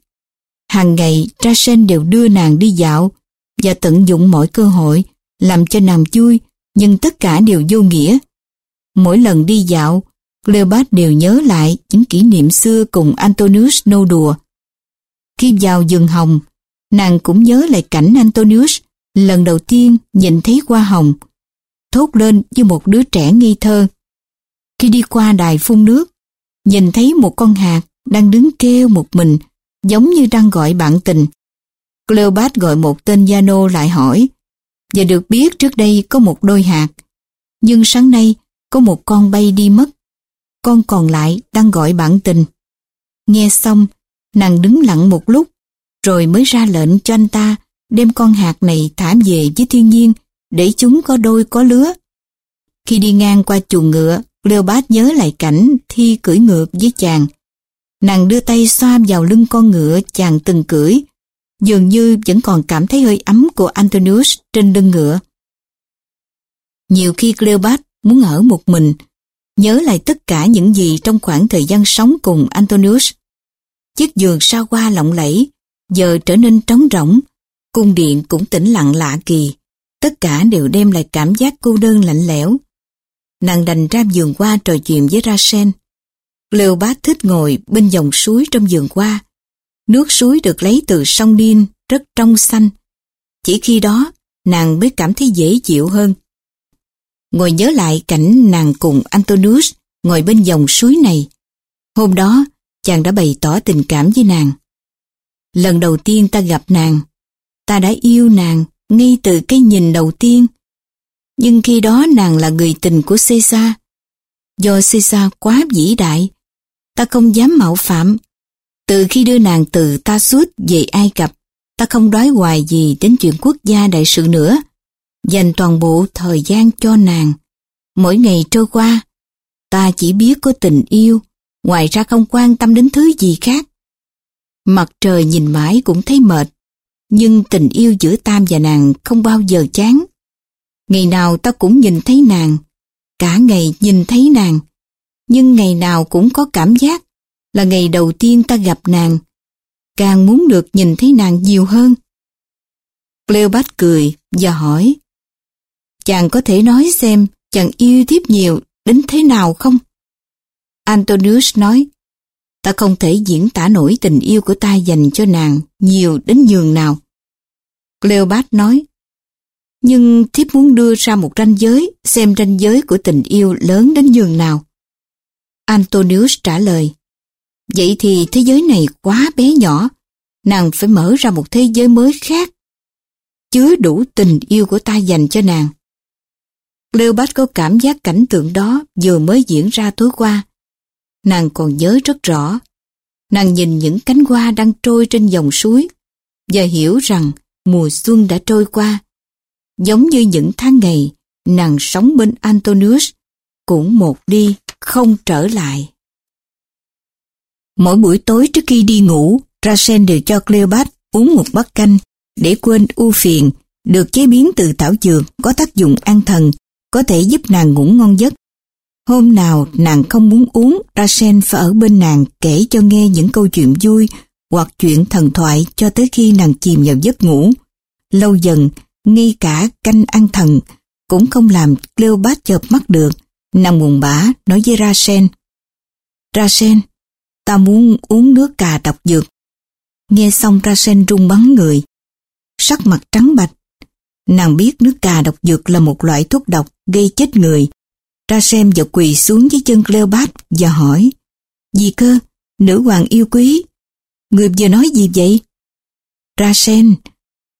Hàng ngày, Rasen đều đưa nàng đi dạo và tận dụng mọi cơ hội làm cho nàng vui, nhưng tất cả đều vô nghĩa. Mỗi lần đi dạo, Cleopat đều nhớ lại những kỷ niệm xưa cùng Antonius nô đùa. Khi vào rừng hồng, nàng cũng nhớ lại cảnh Antonius lần đầu tiên nhìn thấy hoa hồng, thốt lên như một đứa trẻ nghi thơ. Khi đi qua đài phun nước, nhìn thấy một con hạt đang đứng kêu một mình, giống như đang gọi bạn tình. Cleopat gọi một tên Giano lại hỏi, và được biết trước đây có một đôi hạt, nhưng sáng nay có một con bay đi mất. Con còn lại đang gọi bạn tình. Nghe xong, nàng đứng lặng một lúc, rồi mới ra lệnh cho anh ta đem con hạt này thả về với thiên nhiên để chúng có đôi có lứa. Khi đi ngang qua chuồng ngựa, Leopard nhớ lại cảnh thi cưỡi ngựa với chàng. Nàng đưa tay xoa vào lưng con ngựa chàng từng cưỡi, dường như vẫn còn cảm thấy hơi ấm của Antonius trên lưng ngựa. Nhiều khi Cleopat muốn ở một mình, nhớ lại tất cả những gì trong khoảng thời gian sống cùng Antonius. Chiếc giường sao qua lộng lẫy, giờ trở nên trống rỗng, cung điện cũng tĩnh lặng lạ kỳ. Tất cả đều đem lại cảm giác cô đơn lạnh lẽo. Nàng đành ra giường qua trò chuyện với Rasen. Cleopat thích ngồi bên dòng suối trong giường qua. Nước suối được lấy từ sông Điên, rất trong xanh. Chỉ khi đó, nàng mới cảm thấy dễ chịu hơn. Ngồi nhớ lại cảnh nàng cùng Antonius ngồi bên dòng suối này. Hôm đó, chàng đã bày tỏ tình cảm với nàng. Lần đầu tiên ta gặp nàng, ta đã yêu nàng ngay từ cái nhìn đầu tiên. Nhưng khi đó nàng là người tình của Caesar. Do Caesar quá vĩ đại, ta không dám mạo phạm. Từ khi đưa nàng từ ta suốt về Ai Cập, ta không đói hoài gì đến chuyện quốc gia đại sự nữa. Dành toàn bộ thời gian cho nàng. Mỗi ngày trôi qua, ta chỉ biết có tình yêu, ngoài ra không quan tâm đến thứ gì khác. Mặt trời nhìn mãi cũng thấy mệt, nhưng tình yêu giữa Tam và nàng không bao giờ chán. Ngày nào ta cũng nhìn thấy nàng, cả ngày nhìn thấy nàng, nhưng ngày nào cũng có cảm giác là ngày đầu tiên ta gặp nàng, càng muốn được nhìn thấy nàng nhiều hơn. Cleopat cười và hỏi, chàng có thể nói xem chàng yêu thiếp nhiều đến thế nào không? Antonius nói, ta không thể diễn tả nổi tình yêu của ta dành cho nàng nhiều đến nhường nào. Cleopat nói, nhưng thiếp muốn đưa ra một ranh giới, xem ranh giới của tình yêu lớn đến nhường nào. Antonius trả lời, vậy thì thế giới này quá bé nhỏ, nàng phải mở ra một thế giới mới khác, chứa đủ tình yêu của ta dành cho nàng. Cleopatra có cảm giác cảnh tượng đó vừa mới diễn ra tối qua. Nàng còn nhớ rất rõ. Nàng nhìn những cánh hoa đang trôi trên dòng suối và hiểu rằng mùa xuân đã trôi qua. Giống như những tháng ngày nàng sống bên Antonius cũng một đi không trở lại. Mỗi buổi tối trước khi đi ngủ, Rasen đều cho Cleopat uống một bát canh để quên ưu phiền được chế biến từ thảo dược có tác dụng an thần có thể giúp nàng ngủ ngon giấc. Hôm nào nàng không muốn uống, Rasen phải ở bên nàng kể cho nghe những câu chuyện vui hoặc chuyện thần thoại cho tới khi nàng chìm vào giấc ngủ. Lâu dần, ngay cả canh ăn thần cũng không làm Cleopat chợp mắt được. Nàng buồn bã nói với Rasen. Rasen, ta muốn uống nước cà độc dược. Nghe xong ra sen rung bắn người. Sắc mặt trắng bạch. Nàng biết nước cà độc dược là một loại thuốc độc gây chết người. Ra xem và quỳ xuống dưới chân Cleopat và hỏi Gì cơ, nữ hoàng yêu quý, người vừa nói gì vậy? Ra sen,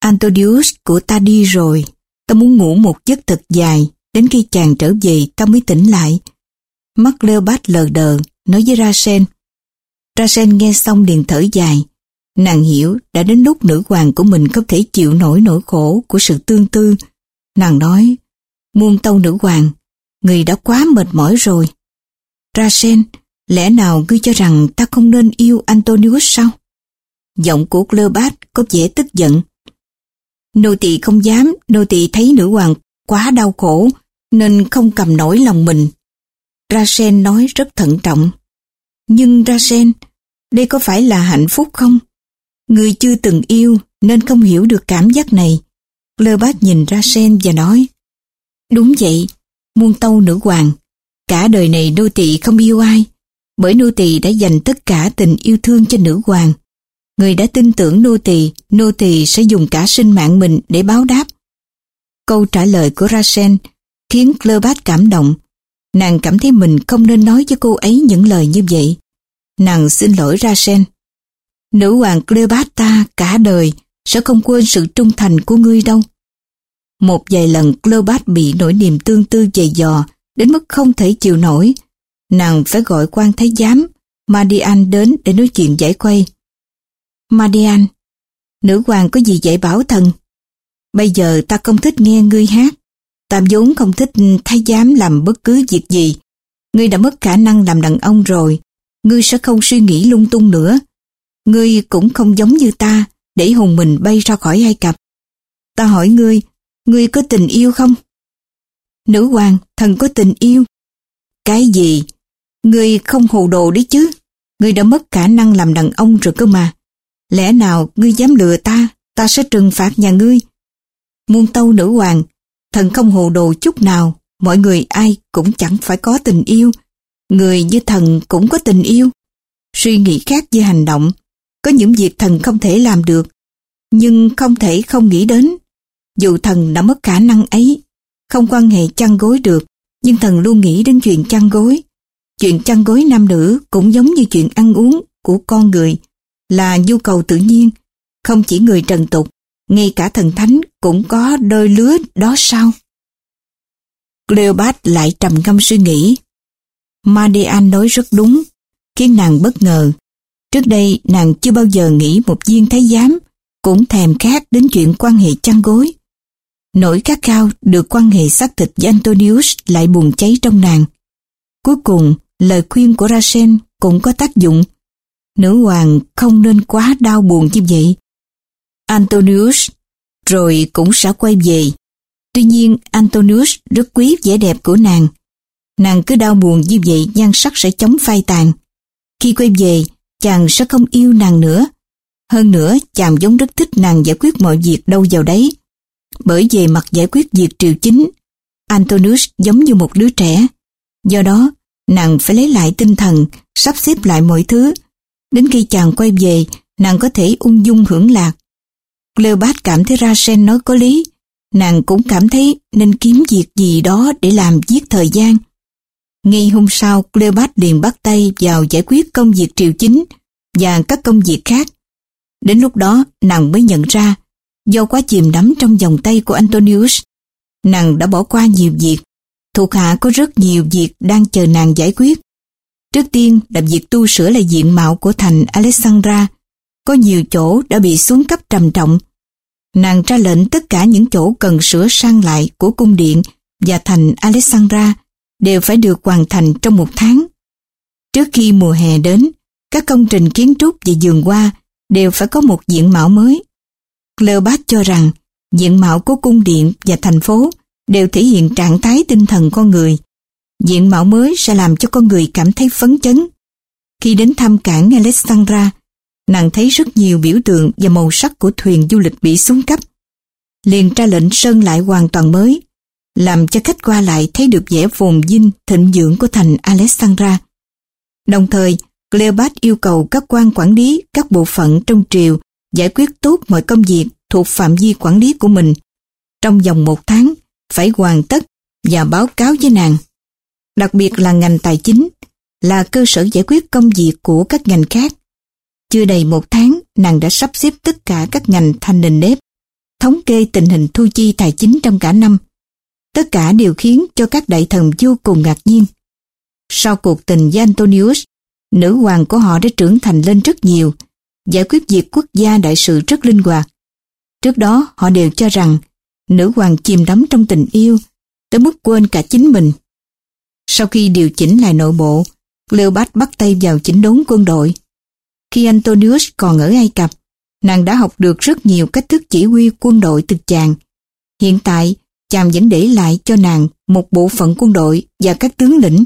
Antonius của ta đi rồi, ta muốn ngủ một giấc thật dài, đến khi chàng trở về ta mới tỉnh lại. Mắt Cleopat lờ đờ, nói với ra sen. Rasen nghe xong liền thở dài. Nàng hiểu đã đến lúc nữ hoàng của mình không thể chịu nổi nỗi khổ của sự tương tư. Nàng nói, muôn tâu nữ hoàng, người đã quá mệt mỏi rồi. Rasen, lẽ nào ngươi cho rằng ta không nên yêu Antonius sao? Giọng của Cleopat có vẻ tức giận. Nô tỳ không dám, nô tỳ thấy nữ hoàng quá đau khổ, nên không cầm nổi lòng mình. Rasen nói rất thận trọng. Nhưng Rasen, đây có phải là hạnh phúc không? Người chưa từng yêu nên không hiểu được cảm giác này. Cleopat nhìn Rasen và nói, Đúng vậy, muôn tâu nữ hoàng, Cả đời này nô tỳ không yêu ai, bởi nô tỳ đã dành tất cả tình yêu thương cho nữ hoàng. Người đã tin tưởng nô tỳ, nô tỳ sẽ dùng cả sinh mạng mình để báo đáp. Câu trả lời của Rachel khiến Cleopat cảm động. Nàng cảm thấy mình không nên nói với cô ấy những lời như vậy. Nàng xin lỗi ra sen. Nữ hoàng Cleopatra cả đời sẽ không quên sự trung thành của ngươi đâu. Một vài lần Cleopatra bị nỗi niềm tương tư dày dò đến mức không thể chịu nổi. Nàng phải gọi quan thái giám Madian đến để nói chuyện giải quay. Madian, nữ hoàng có gì dạy bảo thần? Bây giờ ta không thích nghe ngươi hát. Ta vốn không thích thái giám làm bất cứ việc gì. Ngươi đã mất khả năng làm đàn ông rồi. Ngươi sẽ không suy nghĩ lung tung nữa. Ngươi cũng không giống như ta, để hùng mình bay ra khỏi Ai Cập. Ta hỏi ngươi, ngươi có tình yêu không? Nữ hoàng, thần có tình yêu. Cái gì? Ngươi không hồ đồ đấy chứ. Ngươi đã mất khả năng làm đàn ông rồi cơ mà. Lẽ nào ngươi dám lừa ta, ta sẽ trừng phạt nhà ngươi. Muôn tâu nữ hoàng, thần không hồ đồ chút nào, mọi người ai cũng chẳng phải có tình yêu. Người như thần cũng có tình yêu. Suy nghĩ khác với hành động, có những việc thần không thể làm được, nhưng không thể không nghĩ đến. Dù thần đã mất khả năng ấy, không quan hệ chăn gối được, nhưng thần luôn nghĩ đến chuyện chăn gối. Chuyện chăn gối nam nữ cũng giống như chuyện ăn uống của con người, là nhu cầu tự nhiên, không chỉ người trần tục, ngay cả thần thánh cũng có đôi lứa đó sao? Cleopat lại trầm ngâm suy nghĩ. Madian nói rất đúng, khiến nàng bất ngờ. Trước đây nàng chưa bao giờ nghĩ một viên thái giám cũng thèm khát đến chuyện quan hệ chăn gối. Nỗi khát khao được quan hệ xác thịt với Antonius lại bùng cháy trong nàng. Cuối cùng, lời khuyên của Rachel cũng có tác dụng. Nữ hoàng không nên quá đau buồn như vậy. Antonius rồi cũng sẽ quay về. Tuy nhiên, Antonius rất quý vẻ đẹp của nàng. Nàng cứ đau buồn như vậy nhan sắc sẽ chống phai tàn. Khi quay về, chàng sẽ không yêu nàng nữa. Hơn nữa, chàng giống rất thích nàng giải quyết mọi việc đâu vào đấy. Bởi về mặt giải quyết việc triều chính, Antonius giống như một đứa trẻ. Do đó, nàng phải lấy lại tinh thần, sắp xếp lại mọi thứ. Đến khi chàng quay về, nàng có thể ung dung hưởng lạc. Cleopat cảm thấy Rasen nói có lý. Nàng cũng cảm thấy nên kiếm việc gì đó để làm giết thời gian. Ngay hôm sau, Cleopat liền bắt tay vào giải quyết công việc triều chính và các công việc khác. Đến lúc đó, nàng mới nhận ra, do quá chìm đắm trong vòng tay của Antonius, nàng đã bỏ qua nhiều việc. Thuộc hạ có rất nhiều việc đang chờ nàng giải quyết. Trước tiên là việc tu sửa lại diện mạo của thành Alexandra. Có nhiều chỗ đã bị xuống cấp trầm trọng. Nàng ra lệnh tất cả những chỗ cần sửa sang lại của cung điện và thành Alexandra đều phải được hoàn thành trong một tháng. Trước khi mùa hè đến, các công trình kiến trúc và vườn hoa đều phải có một diện mạo mới. Cleopat cho rằng diện mạo của cung điện và thành phố đều thể hiện trạng thái tinh thần con người. Diện mạo mới sẽ làm cho con người cảm thấy phấn chấn. Khi đến thăm cảng Alexandra, nàng thấy rất nhiều biểu tượng và màu sắc của thuyền du lịch bị xuống cấp. Liền ra lệnh sơn lại hoàn toàn mới, làm cho khách qua lại thấy được vẻ phồn vinh thịnh dưỡng của thành Alexandra. Đồng thời, Cleopat yêu cầu các quan quản lý các bộ phận trong triều giải quyết tốt mọi công việc thuộc phạm vi quản lý của mình. Trong vòng một tháng, phải hoàn tất và báo cáo với nàng. Đặc biệt là ngành tài chính, là cơ sở giải quyết công việc của các ngành khác. Chưa đầy một tháng, nàng đã sắp xếp tất cả các ngành thành nền nếp, thống kê tình hình thu chi tài chính trong cả năm. Tất cả đều khiến cho các đại thần vô cùng ngạc nhiên. Sau cuộc tình với Antonius, nữ hoàng của họ đã trưởng thành lên rất nhiều, giải quyết việc quốc gia đại sự rất linh hoạt. Trước đó họ đều cho rằng nữ hoàng chìm đắm trong tình yêu, tới mức quên cả chính mình. Sau khi điều chỉnh lại nội bộ, Cleopat bắt tay vào chỉnh đốn quân đội. Khi Antonius còn ở Ai Cập, nàng đã học được rất nhiều cách thức chỉ huy quân đội từ chàng. Hiện tại, chàng vẫn để lại cho nàng một bộ phận quân đội và các tướng lĩnh.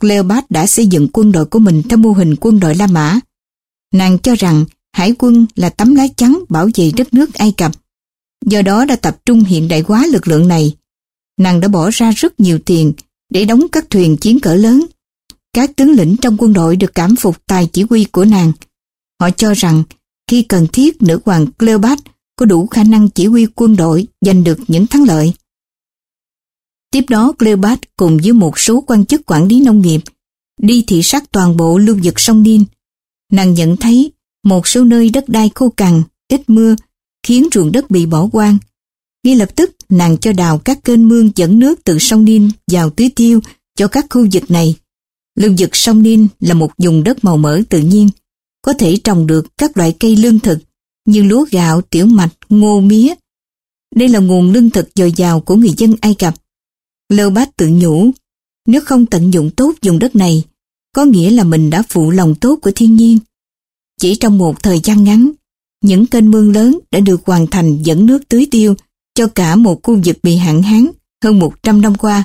Cleopat đã xây dựng quân đội của mình theo mô hình quân đội La Mã. Nàng cho rằng hải quân là tấm lá chắn bảo vệ đất nước Ai Cập. Do đó đã tập trung hiện đại hóa lực lượng này. Nàng đã bỏ ra rất nhiều tiền để đóng các thuyền chiến cỡ lớn. Các tướng lĩnh trong quân đội được cảm phục tài chỉ huy của nàng. Họ cho rằng khi cần thiết nữ hoàng Cleopatra có đủ khả năng chỉ huy quân đội giành được những thắng lợi. Tiếp đó Cleopat cùng với một số quan chức quản lý nông nghiệp đi thị sát toàn bộ lưu vực sông Nin. Nàng nhận thấy một số nơi đất đai khô cằn, ít mưa, khiến ruộng đất bị bỏ hoang. Ngay lập tức, nàng cho đào các kênh mương dẫn nước từ sông Nin vào tưới tiêu cho các khu vực này. Lưu vực sông Nin là một vùng đất màu mỡ tự nhiên, có thể trồng được các loại cây lương thực như lúa gạo, tiểu mạch, ngô mía. Đây là nguồn lương thực dồi dào của người dân Ai Cập. Lơ bát tự nhủ, nếu không tận dụng tốt vùng đất này, có nghĩa là mình đã phụ lòng tốt của thiên nhiên. Chỉ trong một thời gian ngắn, những kênh mương lớn đã được hoàn thành dẫn nước tưới tiêu cho cả một khu vực bị hạn hán hơn 100 năm qua.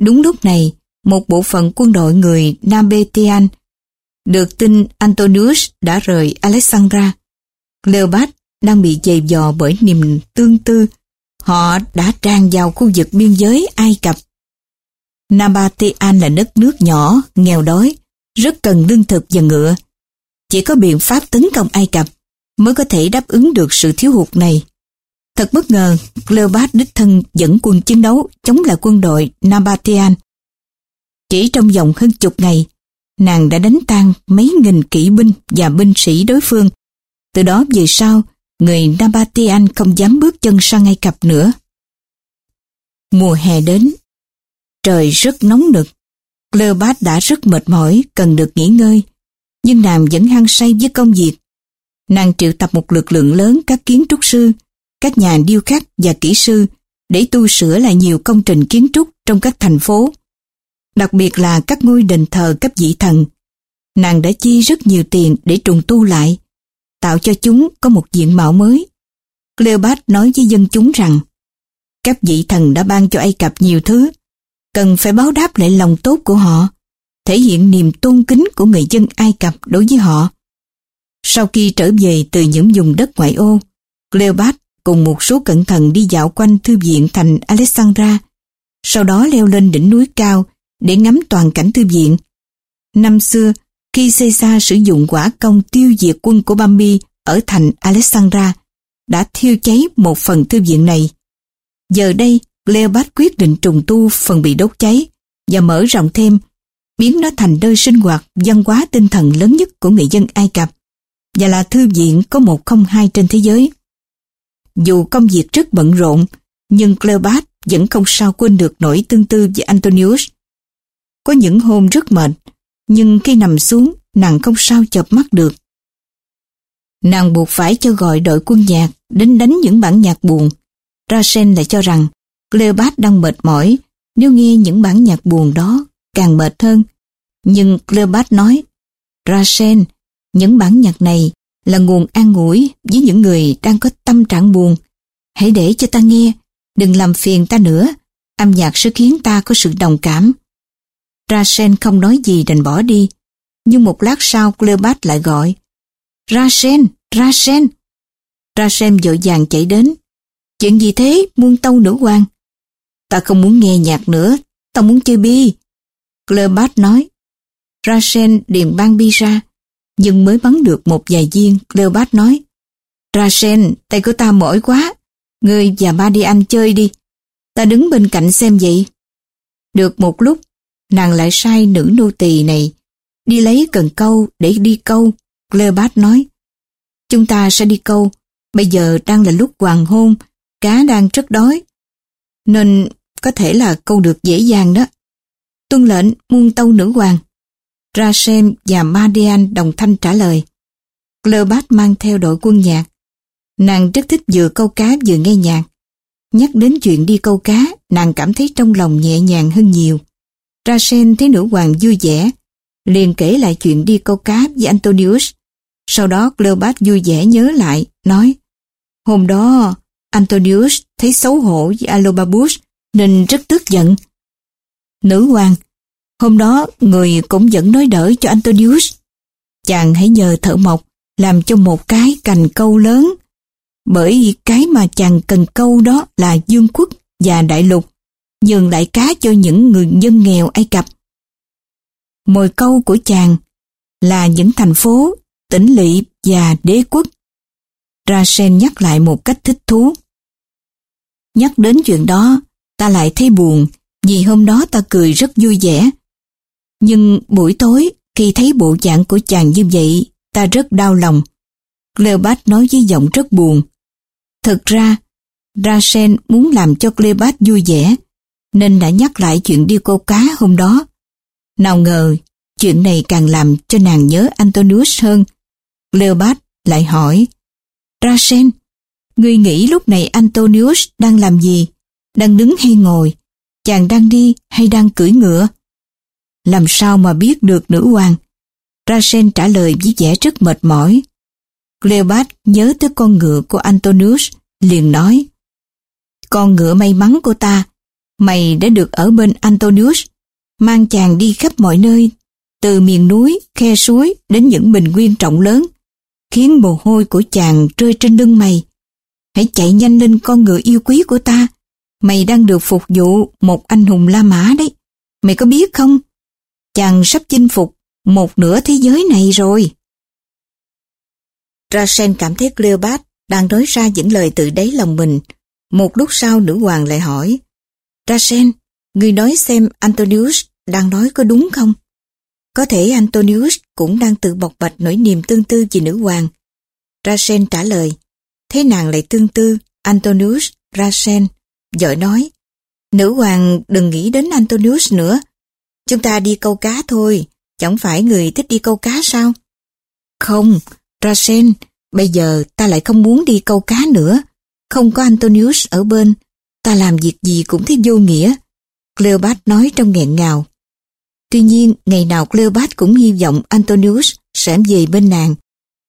Đúng lúc này, một bộ phận quân đội người Nabetian được tin Antonius đã rời Alexandra. Cleopat đang bị dày dò bởi niềm tương tư. Họ đã tràn vào khu vực biên giới Ai Cập. Nabatian là đất nước nhỏ, nghèo đói, rất cần lương thực và ngựa. Chỉ có biện pháp tấn công Ai Cập mới có thể đáp ứng được sự thiếu hụt này. Thật bất ngờ, Cleopat đích thân dẫn quân chiến đấu chống lại quân đội Nabatian. Chỉ trong vòng hơn chục ngày, nàng đã đánh tan mấy nghìn kỵ binh và binh sĩ đối phương. Từ đó về sau, người Nabatian không dám bước chân sang Ai Cập nữa. Mùa hè đến, trời rất nóng nực. Cleopat đã rất mệt mỏi, cần được nghỉ ngơi, nhưng nàng vẫn hăng say với công việc. Nàng triệu tập một lực lượng lớn các kiến trúc sư, các nhà điêu khắc và kỹ sư để tu sửa lại nhiều công trình kiến trúc trong các thành phố đặc biệt là các ngôi đền thờ cấp vị thần. Nàng đã chi rất nhiều tiền để trùng tu lại, tạo cho chúng có một diện mạo mới. Cleopat nói với dân chúng rằng, các vị thần đã ban cho Ai Cập nhiều thứ, cần phải báo đáp lại lòng tốt của họ, thể hiện niềm tôn kính của người dân Ai Cập đối với họ. Sau khi trở về từ những vùng đất ngoại ô, Cleopat cùng một số cận thần đi dạo quanh thư viện thành Alexandra, sau đó leo lên đỉnh núi cao để ngắm toàn cảnh thư viện. Năm xưa, khi Caesar sử dụng quả công tiêu diệt quân của Bambi ở thành Alexandra, đã thiêu cháy một phần thư viện này. Giờ đây, Cleopat quyết định trùng tu phần bị đốt cháy và mở rộng thêm, biến nó thành nơi sinh hoạt văn hóa tinh thần lớn nhất của người dân Ai Cập và là thư viện có một không hai trên thế giới. Dù công việc rất bận rộn, nhưng Cleopat vẫn không sao quên được nỗi tương tư với Antonius. Có những hôm rất mệt, nhưng khi nằm xuống, nàng không sao chợp mắt được. Nàng buộc phải cho gọi đội quân nhạc đến đánh những bản nhạc buồn. Rasen lại cho rằng Cleopat đang mệt mỏi, nếu nghe những bản nhạc buồn đó càng mệt hơn. Nhưng Cleopat nói, Rasen, những bản nhạc này là nguồn an ủi với những người đang có tâm trạng buồn. Hãy để cho ta nghe, đừng làm phiền ta nữa. Âm nhạc sẽ khiến ta có sự đồng cảm. Rasen không nói gì đành bỏ đi. Nhưng một lát sau Cleopat lại gọi. Rasen, Rasen. Rasen vội vàng chạy đến. Chuyện gì thế, muôn tâu nữ quan? Ta không muốn nghe nhạc nữa, ta muốn chơi bi. Cleopat nói. Rasen điền ban bi ra, nhưng mới bắn được một vài viên, Cleopat nói. Rasen, tay của ta mỏi quá, ngươi và ba đi anh chơi đi. Ta đứng bên cạnh xem vậy. Được một lúc, nàng lại sai nữ nô tỳ này đi lấy cần câu để đi câu. Cleopat nói, chúng ta sẽ đi câu, bây giờ đang là lúc hoàng hôn, cá đang rất đói, nên có thể là câu được dễ dàng đó. Tuân lệnh muôn tâu nữ hoàng. Ra xem và Madian đồng thanh trả lời. Cleopat mang theo đội quân nhạc. Nàng rất thích vừa câu cá vừa nghe nhạc. Nhắc đến chuyện đi câu cá, nàng cảm thấy trong lòng nhẹ nhàng hơn nhiều. Ra Sen thấy nữ hoàng vui vẻ, liền kể lại chuyện đi câu cá với Antonius. Sau đó Cleopat vui vẻ nhớ lại, nói Hôm đó, Antonius thấy xấu hổ với Alobabus nên rất tức giận. Nữ hoàng, hôm đó người cũng vẫn nói đỡ cho Antonius. Chàng hãy nhờ thợ mộc làm cho một cái cành câu lớn. Bởi cái mà chàng cần câu đó là dương quốc và đại lục nhường lại cá cho những người dân nghèo Ai Cập. Mồi câu của chàng là những thành phố, tỉnh lỵ và đế quốc. Rasen nhắc lại một cách thích thú. Nhắc đến chuyện đó, ta lại thấy buồn vì hôm đó ta cười rất vui vẻ. Nhưng buổi tối, khi thấy bộ dạng của chàng như vậy, ta rất đau lòng. Cleopat nói với giọng rất buồn. Thực ra, Rasen muốn làm cho Cleopat vui vẻ, nên đã nhắc lại chuyện đi câu cá hôm đó. Nào ngờ, chuyện này càng làm cho nàng nhớ Antonius hơn. Cleopat lại hỏi, Rasen, ngươi nghĩ lúc này Antonius đang làm gì? Đang đứng hay ngồi? Chàng đang đi hay đang cưỡi ngựa? Làm sao mà biết được nữ hoàng? Rasen trả lời với vẻ rất mệt mỏi. Cleopat nhớ tới con ngựa của Antonius, liền nói Con ngựa may mắn của ta, mày đã được ở bên Antonius, mang chàng đi khắp mọi nơi, từ miền núi, khe suối đến những bình nguyên trọng lớn, khiến mồ hôi của chàng rơi trên lưng mày. Hãy chạy nhanh lên con ngựa yêu quý của ta, mày đang được phục vụ một anh hùng La Mã đấy. Mày có biết không? Chàng sắp chinh phục một nửa thế giới này rồi. Rasen cảm thấy Cleopat đang nói ra những lời từ đáy lòng mình. Một lúc sau nữ hoàng lại hỏi, Rasen, người nói xem Antonius đang nói có đúng không? Có thể Antonius cũng đang tự bộc bạch nỗi niềm tương tư vì nữ hoàng. Rasen trả lời, thế nàng lại tương tư, Antonius, Rasen. Vợ nói, nữ hoàng đừng nghĩ đến Antonius nữa. Chúng ta đi câu cá thôi, chẳng phải người thích đi câu cá sao? Không, Rasen, bây giờ ta lại không muốn đi câu cá nữa. Không có Antonius ở bên, ta làm việc gì cũng thấy vô nghĩa. Cleopat nói trong nghẹn ngào. Tuy nhiên, ngày nào Cleopat cũng hy vọng Antonius sẽ về bên nàng,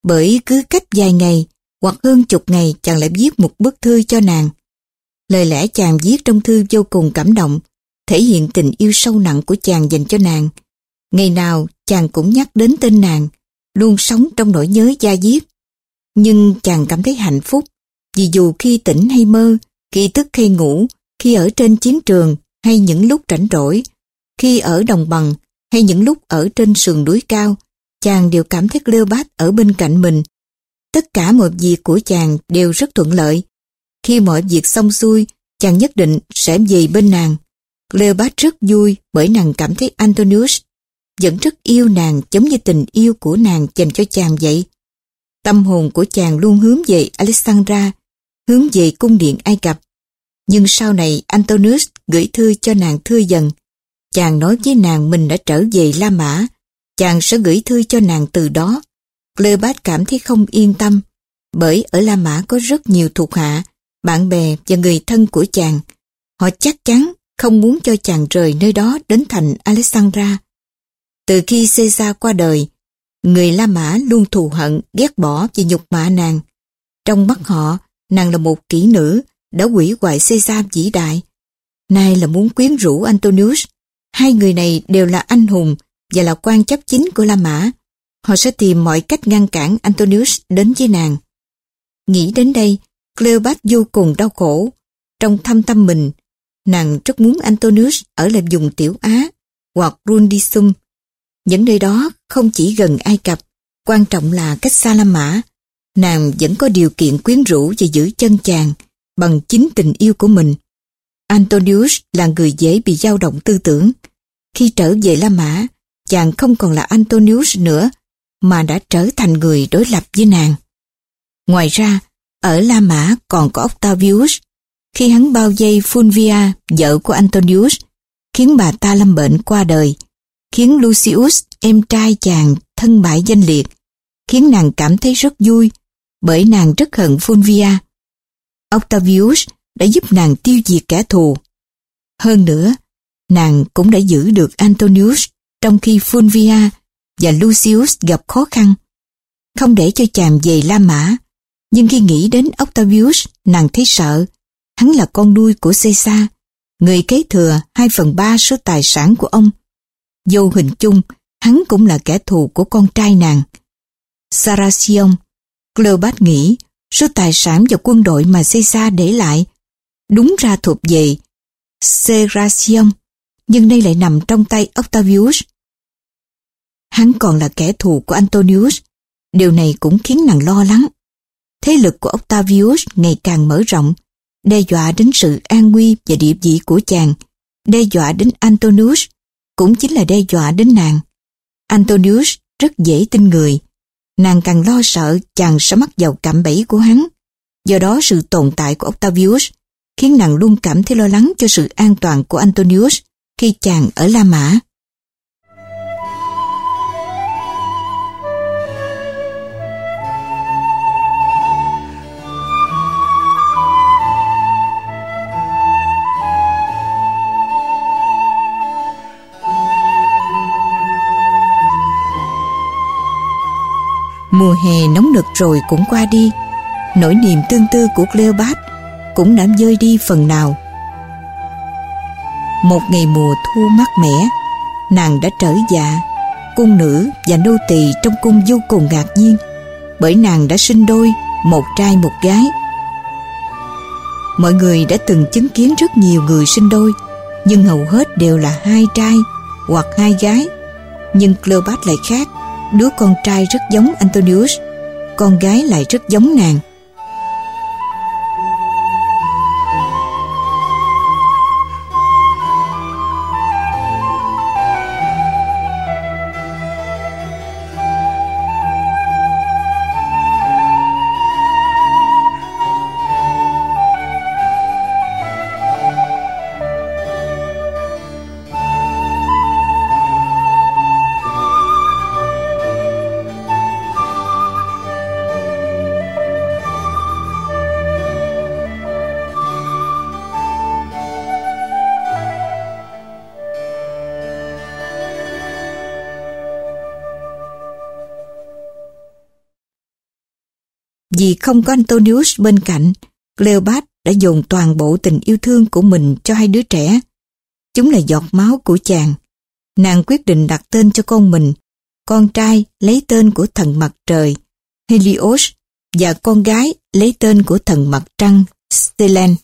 bởi cứ cách vài ngày hoặc hơn chục ngày chàng lại viết một bức thư cho nàng. Lời lẽ chàng viết trong thư vô cùng cảm động, thể hiện tình yêu sâu nặng của chàng dành cho nàng. Ngày nào chàng cũng nhắc đến tên nàng, luôn sống trong nỗi nhớ gia diết. Nhưng chàng cảm thấy hạnh phúc, vì dù khi tỉnh hay mơ, khi thức hay ngủ, khi ở trên chiến trường hay những lúc rảnh rỗi, khi ở đồng bằng hay những lúc ở trên sườn núi cao, chàng đều cảm thấy Cleopat ở bên cạnh mình. Tất cả mọi việc của chàng đều rất thuận lợi. Khi mọi việc xong xuôi, chàng nhất định sẽ về bên nàng. Cleopat rất vui bởi nàng cảm thấy Antonius vẫn rất yêu nàng giống như tình yêu của nàng dành cho chàng vậy. Tâm hồn của chàng luôn hướng về Alexandra, hướng về cung điện Ai Cập. Nhưng sau này Antonius gửi thư cho nàng thưa dần. Chàng nói với nàng mình đã trở về La Mã. Chàng sẽ gửi thư cho nàng từ đó. Cleopat cảm thấy không yên tâm, bởi ở La Mã có rất nhiều thuộc hạ, bạn bè và người thân của chàng. Họ chắc chắn không muốn cho chàng rời nơi đó đến thành Alexandra. Từ khi Caesar qua đời, người La Mã luôn thù hận, ghét bỏ và nhục mạ nàng. Trong mắt họ, nàng là một kỹ nữ, đã quỷ hoại Caesar vĩ đại. Nay là muốn quyến rũ Antonius. Hai người này đều là anh hùng và là quan chấp chính của La Mã. Họ sẽ tìm mọi cách ngăn cản Antonius đến với nàng. Nghĩ đến đây, Cleopat vô cùng đau khổ. Trong thâm tâm mình, nàng rất muốn Antonius ở lại vùng Tiểu Á hoặc Brundisum. Những nơi đó không chỉ gần Ai Cập, quan trọng là cách xa La Mã. Nàng vẫn có điều kiện quyến rũ và giữ chân chàng bằng chính tình yêu của mình. Antonius là người dễ bị dao động tư tưởng. Khi trở về La Mã, chàng không còn là Antonius nữa, mà đã trở thành người đối lập với nàng. Ngoài ra, ở La Mã còn có Octavius. Khi hắn bao dây Fulvia, vợ của Antonius, khiến bà ta lâm bệnh qua đời, khiến Lucius, em trai chàng, thân bại danh liệt, khiến nàng cảm thấy rất vui, bởi nàng rất hận Fulvia. Octavius đã giúp nàng tiêu diệt kẻ thù. Hơn nữa, nàng cũng đã giữ được Antonius trong khi Fulvia và Lucius gặp khó khăn. Không để cho chàng về La Mã, nhưng khi nghĩ đến Octavius, nàng thấy sợ. Hắn là con nuôi của Caesar, người kế thừa 2 phần 3 số tài sản của ông. Vô hình chung, hắn cũng là kẻ thù của con trai nàng. Sarasion, Cleopat nghĩ số tài sản và quân đội mà Caesar để lại đúng ra thuộc về Seracion, nhưng đây lại nằm trong tay Octavius. Hắn còn là kẻ thù của Antonius, điều này cũng khiến nàng lo lắng. Thế lực của Octavius ngày càng mở rộng, đe dọa đến sự an nguy và địa vị của chàng, đe dọa đến Antonius, cũng chính là đe dọa đến nàng. Antonius rất dễ tin người, nàng càng lo sợ chàng sẽ mắc vào cạm bẫy của hắn. Do đó sự tồn tại của Octavius khiến nàng luôn cảm thấy lo lắng cho sự an toàn của Antonius khi chàng ở La Mã. Mùa hè nóng nực rồi cũng qua đi. Nỗi niềm tương tư của Cleopat Cũng đã rơi đi phần nào. Một ngày mùa thu mát mẻ, Nàng đã trở dạ Cung nữ và nô tỳ trong cung vô cùng ngạc nhiên, Bởi nàng đã sinh đôi, Một trai một gái. Mọi người đã từng chứng kiến rất nhiều người sinh đôi, Nhưng hầu hết đều là hai trai Hoặc hai gái. Nhưng Cleopat lại khác. Đứa con trai rất giống Antonius Con gái lại rất giống nàng. Không có Antonius bên cạnh, Cleopat đã dồn toàn bộ tình yêu thương của mình cho hai đứa trẻ. Chúng là giọt máu của chàng. Nàng quyết định đặt tên cho con mình. Con trai lấy tên của thần mặt trời, Helios, và con gái lấy tên của thần mặt trăng, Stellan.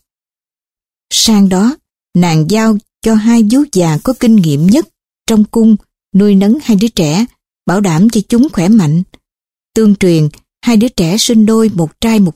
Sang đó, nàng giao cho hai vú già có kinh nghiệm nhất trong cung nuôi nấng hai đứa trẻ, bảo đảm cho chúng khỏe mạnh. Tương truyền, hai đứa trẻ sinh đôi một trai một